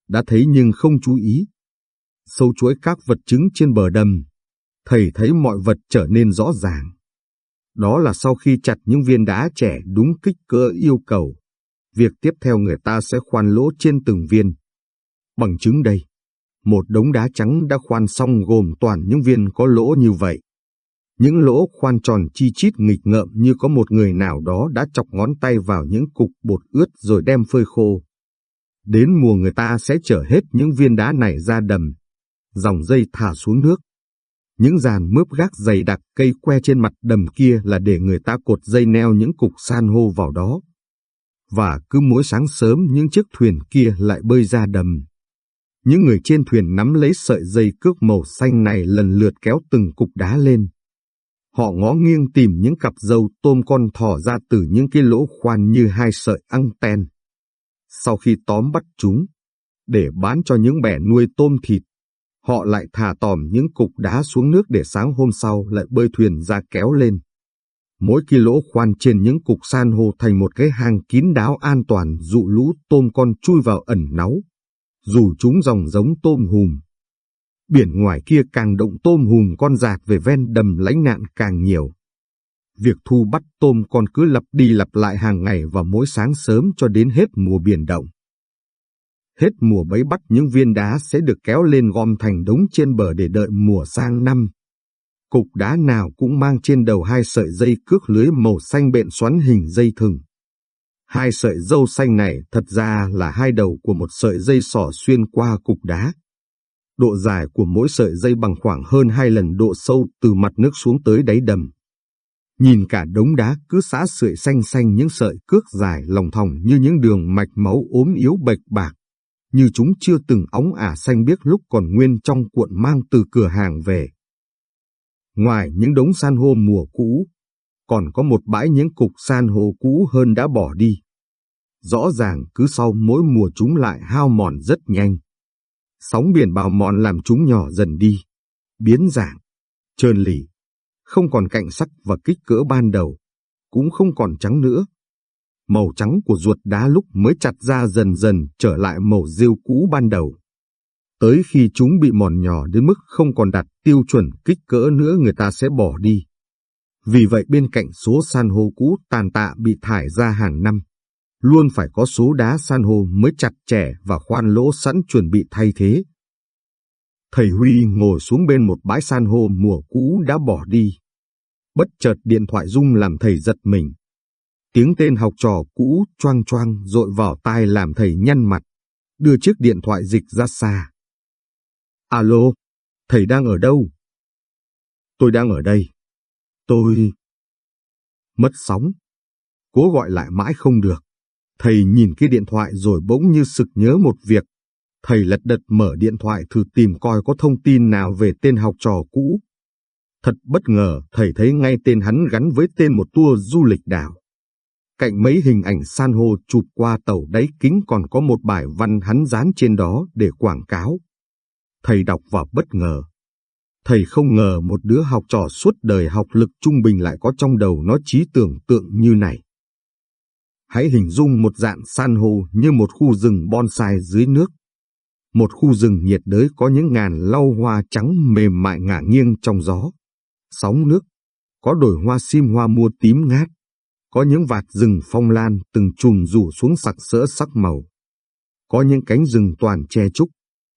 Đã thấy nhưng không chú ý. Sâu chuỗi các vật chứng trên bờ đầm. Thầy thấy mọi vật trở nên rõ ràng. Đó là sau khi chặt những viên đá trẻ đúng kích cỡ yêu cầu. Việc tiếp theo người ta sẽ khoan lỗ trên từng viên. Bằng chứng đây, một đống đá trắng đã khoan xong gồm toàn những viên có lỗ như vậy. Những lỗ khoan tròn chi chít nghịch ngợm như có một người nào đó đã chọc ngón tay vào những cục bột ướt rồi đem phơi khô. Đến mùa người ta sẽ chở hết những viên đá này ra đầm, dòng dây thả xuống nước. Những dàn mướp gác dày đặc cây que trên mặt đầm kia là để người ta cột dây neo những cục san hô vào đó. Và cứ mỗi sáng sớm những chiếc thuyền kia lại bơi ra đầm. Những người trên thuyền nắm lấy sợi dây cước màu xanh này lần lượt kéo từng cục đá lên. Họ ngó nghiêng tìm những cặp dâu tôm con thỏ ra từ những cái lỗ khoan như hai sợi anten. Sau khi tóm bắt chúng, để bán cho những bè nuôi tôm thịt, họ lại thả tòm những cục đá xuống nước để sáng hôm sau lại bơi thuyền ra kéo lên. Mỗi cái lỗ khoan trên những cục san hô thành một cái hang kín đáo an toàn dụ lũ tôm con chui vào ẩn náu, dù chúng dòng giống tôm hùm. Biển ngoài kia càng động tôm hùm con giạt về ven đầm lánh nạn càng nhiều. Việc thu bắt tôm con cứ lặp đi lặp lại hàng ngày và mỗi sáng sớm cho đến hết mùa biển động. Hết mùa bấy bắt, những viên đá sẽ được kéo lên gom thành đống trên bờ để đợi mùa sang năm. Cục đá nào cũng mang trên đầu hai sợi dây cước lưới màu xanh bện xoắn hình dây thừng. Hai sợi dâu xanh này thật ra là hai đầu của một sợi dây sỏ xuyên qua cục đá. Độ dài của mỗi sợi dây bằng khoảng hơn hai lần độ sâu từ mặt nước xuống tới đáy đầm. Nhìn cả đống đá cứ xã sợi xanh xanh những sợi cước dài lòng thòng như những đường mạch máu ốm yếu bệch bạc, như chúng chưa từng óng ả xanh biếc lúc còn nguyên trong cuộn mang từ cửa hàng về. Ngoài những đống san hô mùa cũ, còn có một bãi những cục san hô cũ hơn đã bỏ đi. Rõ ràng cứ sau mỗi mùa chúng lại hao mòn rất nhanh. Sóng biển bào mòn làm chúng nhỏ dần đi, biến dạng, trơn lì, không còn cạnh sắc và kích cỡ ban đầu, cũng không còn trắng nữa. Màu trắng của ruột đá lúc mới chặt ra dần dần trở lại màu rêu cũ ban đầu. Tới khi chúng bị mòn nhỏ đến mức không còn đạt tiêu chuẩn kích cỡ nữa người ta sẽ bỏ đi. Vì vậy bên cạnh số san hô cũ tàn tạ bị thải ra hàng năm, luôn phải có số đá san hô mới chặt chẽ và khoan lỗ sẵn chuẩn bị thay thế. Thầy Huy ngồi xuống bên một bãi san hô mùa cũ đã bỏ đi. Bất chợt điện thoại rung làm thầy giật mình. Tiếng tên học trò cũ choang choang rội vào tai làm thầy nhăn mặt, đưa chiếc điện thoại dịch ra xa. Alo, thầy đang ở đâu? Tôi đang ở đây. Tôi... Mất sóng. Cố gọi lại mãi không được. Thầy nhìn cái điện thoại rồi bỗng như sực nhớ một việc. Thầy lật đật mở điện thoại thử tìm coi có thông tin nào về tên học trò cũ. Thật bất ngờ, thầy thấy ngay tên hắn gắn với tên một tour du lịch đảo. Cạnh mấy hình ảnh san hô chụp qua tàu đáy kính còn có một bài văn hắn dán trên đó để quảng cáo. Thầy đọc và bất ngờ. Thầy không ngờ một đứa học trò suốt đời học lực trung bình lại có trong đầu nó trí tưởng tượng như này. Hãy hình dung một dạng san hô như một khu rừng bonsai dưới nước. Một khu rừng nhiệt đới có những ngàn lau hoa trắng mềm mại ngả nghiêng trong gió. Sóng nước có đồi hoa sim hoa mua tím ngát, có những vạt rừng phong lan từng chùm rủ xuống sặc sỡ sắc màu. Có những cánh rừng toàn che trúc,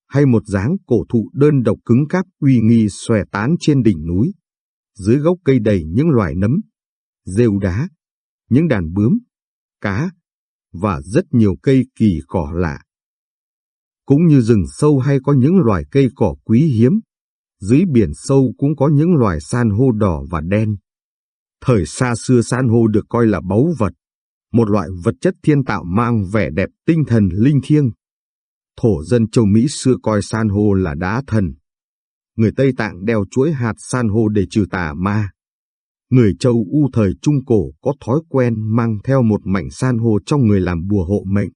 hay một dáng cổ thụ đơn độc cứng cáp uy nghi xòe tán trên đỉnh núi. Dưới gốc cây đầy những loài nấm, rêu đá, những đàn bướm, cá, và rất nhiều cây kỳ cỏ lạ. Cũng như rừng sâu hay có những loài cây cỏ quý hiếm, dưới biển sâu cũng có những loài san hô đỏ và đen. Thời xa xưa san hô được coi là báu vật, một loại vật chất thiên tạo mang vẻ đẹp tinh thần linh thiêng. Thổ dân châu Mỹ xưa coi san hô là đá thần. Người Tây Tạng đeo chuỗi hạt san hô để trừ tà ma. Người châu U thời Trung Cổ có thói quen mang theo một mảnh san hô trong người làm bùa hộ mệnh.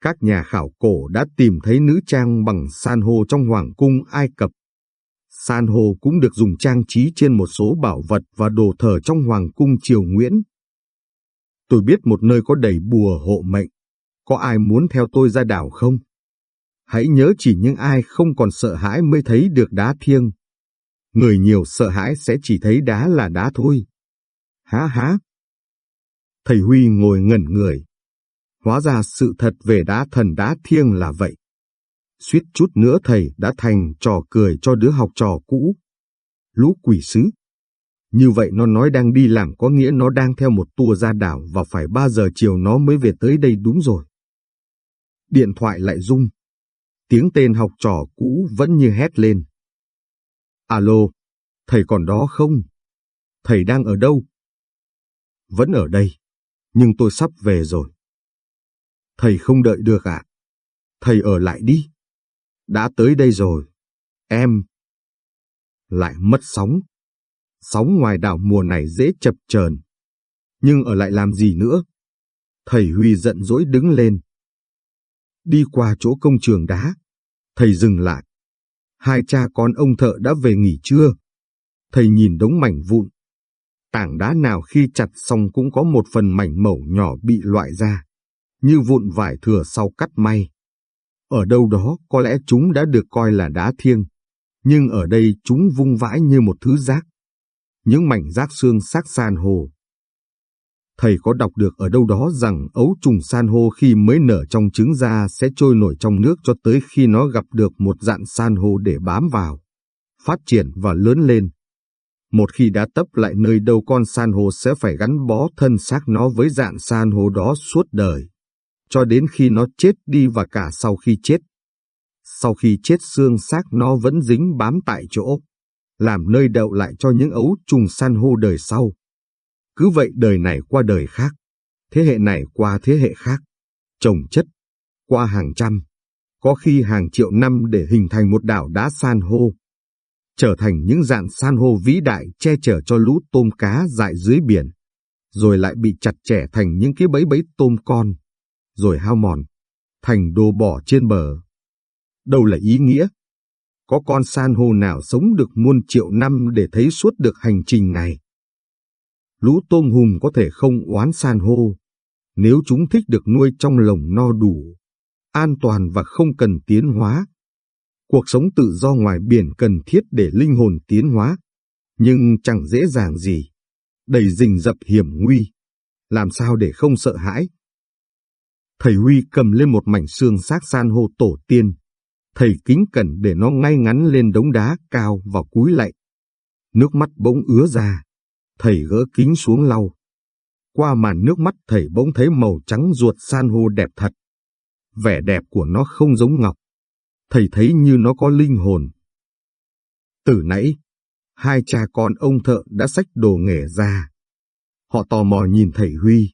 Các nhà khảo cổ đã tìm thấy nữ trang bằng san hô trong Hoàng cung Ai Cập. San hô cũng được dùng trang trí trên một số bảo vật và đồ thờ trong Hoàng cung Triều Nguyễn. Tôi biết một nơi có đầy bùa hộ mệnh. Có ai muốn theo tôi ra đảo không? Hãy nhớ chỉ những ai không còn sợ hãi mới thấy được đá thiêng. Người nhiều sợ hãi sẽ chỉ thấy đá là đá thôi. Há há. Thầy Huy ngồi ngẩn người. Hóa ra sự thật về đá thần đá thiêng là vậy. Suýt chút nữa thầy đã thành trò cười cho đứa học trò cũ. Lũ quỷ sứ. Như vậy nó nói đang đi làm có nghĩa nó đang theo một tour ra đảo và phải 3 giờ chiều nó mới về tới đây đúng rồi. Điện thoại lại rung. Tiếng tên học trò cũ vẫn như hét lên. Alo, thầy còn đó không? Thầy đang ở đâu? Vẫn ở đây, nhưng tôi sắp về rồi. Thầy không đợi được ạ. À? Thầy ở lại đi. Đã tới đây rồi. Em. Lại mất sóng. Sóng ngoài đảo mùa này dễ chập chờn. Nhưng ở lại làm gì nữa? Thầy Huy giận dỗi đứng lên. Đi qua chỗ công trường đá. Thầy dừng lại. Hai cha con ông thợ đã về nghỉ trưa. Thầy nhìn đống mảnh vụn. Tảng đá nào khi chặt xong cũng có một phần mảnh mẩu nhỏ bị loại ra, như vụn vải thừa sau cắt may. Ở đâu đó có lẽ chúng đã được coi là đá thiêng, nhưng ở đây chúng vung vãi như một thứ rác. Những mảnh rác xương xác san hô, Thầy có đọc được ở đâu đó rằng ấu trùng san hô khi mới nở trong trứng ra sẽ trôi nổi trong nước cho tới khi nó gặp được một dạng san hô để bám vào, phát triển và lớn lên. Một khi đã tấp lại nơi đâu con san hô sẽ phải gắn bó thân xác nó với dạng san hô đó suốt đời, cho đến khi nó chết đi và cả sau khi chết. Sau khi chết xương xác nó vẫn dính bám tại chỗ, làm nơi đậu lại cho những ấu trùng san hô đời sau. Cứ vậy đời này qua đời khác, thế hệ này qua thế hệ khác, trồng chất, qua hàng trăm, có khi hàng triệu năm để hình thành một đảo đá san hô, trở thành những dạng san hô vĩ đại che chở cho lũ tôm cá dại dưới biển, rồi lại bị chặt chẻ thành những cái bẫy bẫy tôm con, rồi hao mòn, thành đồ bỏ trên bờ. Đâu là ý nghĩa? Có con san hô nào sống được muôn triệu năm để thấy suốt được hành trình này? Lũ tôm hùm có thể không oán san hô, nếu chúng thích được nuôi trong lồng no đủ, an toàn và không cần tiến hóa. Cuộc sống tự do ngoài biển cần thiết để linh hồn tiến hóa, nhưng chẳng dễ dàng gì, đầy rình rập hiểm nguy, làm sao để không sợ hãi. Thầy Huy cầm lên một mảnh xương xác san hô tổ tiên, thầy kính cẩn để nó ngay ngắn lên đống đá cao và cúi lạy. Nước mắt bỗng ứa ra, thầy gỡ kính xuống lau. Qua màn nước mắt thầy bỗng thấy màu trắng ruột san hô đẹp thật. Vẻ đẹp của nó không giống ngọc. Thầy thấy như nó có linh hồn. Từ nãy, hai cha con ông thợ đã xách đồ nghề ra. Họ tò mò nhìn thầy Huy.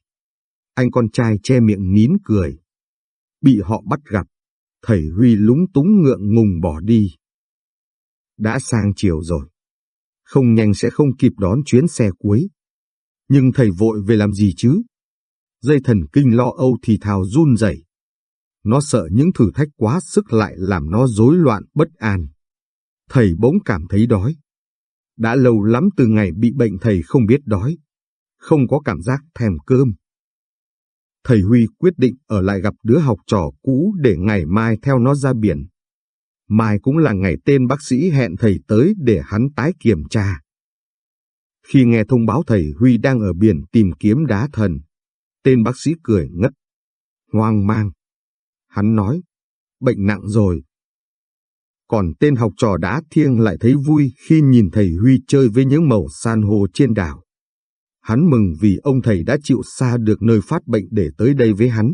Anh con trai che miệng nín cười. Bị họ bắt gặp, thầy Huy lúng túng ngượng ngùng bỏ đi. Đã sang chiều rồi không nhanh sẽ không kịp đón chuyến xe cuối. Nhưng thầy vội về làm gì chứ? Dây thần kinh lo âu thì thào run rẩy. Nó sợ những thử thách quá sức lại làm nó rối loạn bất an. Thầy bỗng cảm thấy đói. Đã lâu lắm từ ngày bị bệnh thầy không biết đói. Không có cảm giác thèm cơm. Thầy Huy quyết định ở lại gặp đứa học trò cũ để ngày mai theo nó ra biển. Mai cũng là ngày tên bác sĩ hẹn thầy tới để hắn tái kiểm tra. Khi nghe thông báo thầy Huy đang ở biển tìm kiếm đá thần, tên bác sĩ cười ngất. Hoang mang. Hắn nói, bệnh nặng rồi. Còn tên học trò đã thiêng lại thấy vui khi nhìn thầy Huy chơi với những màu san hô trên đảo. Hắn mừng vì ông thầy đã chịu xa được nơi phát bệnh để tới đây với hắn.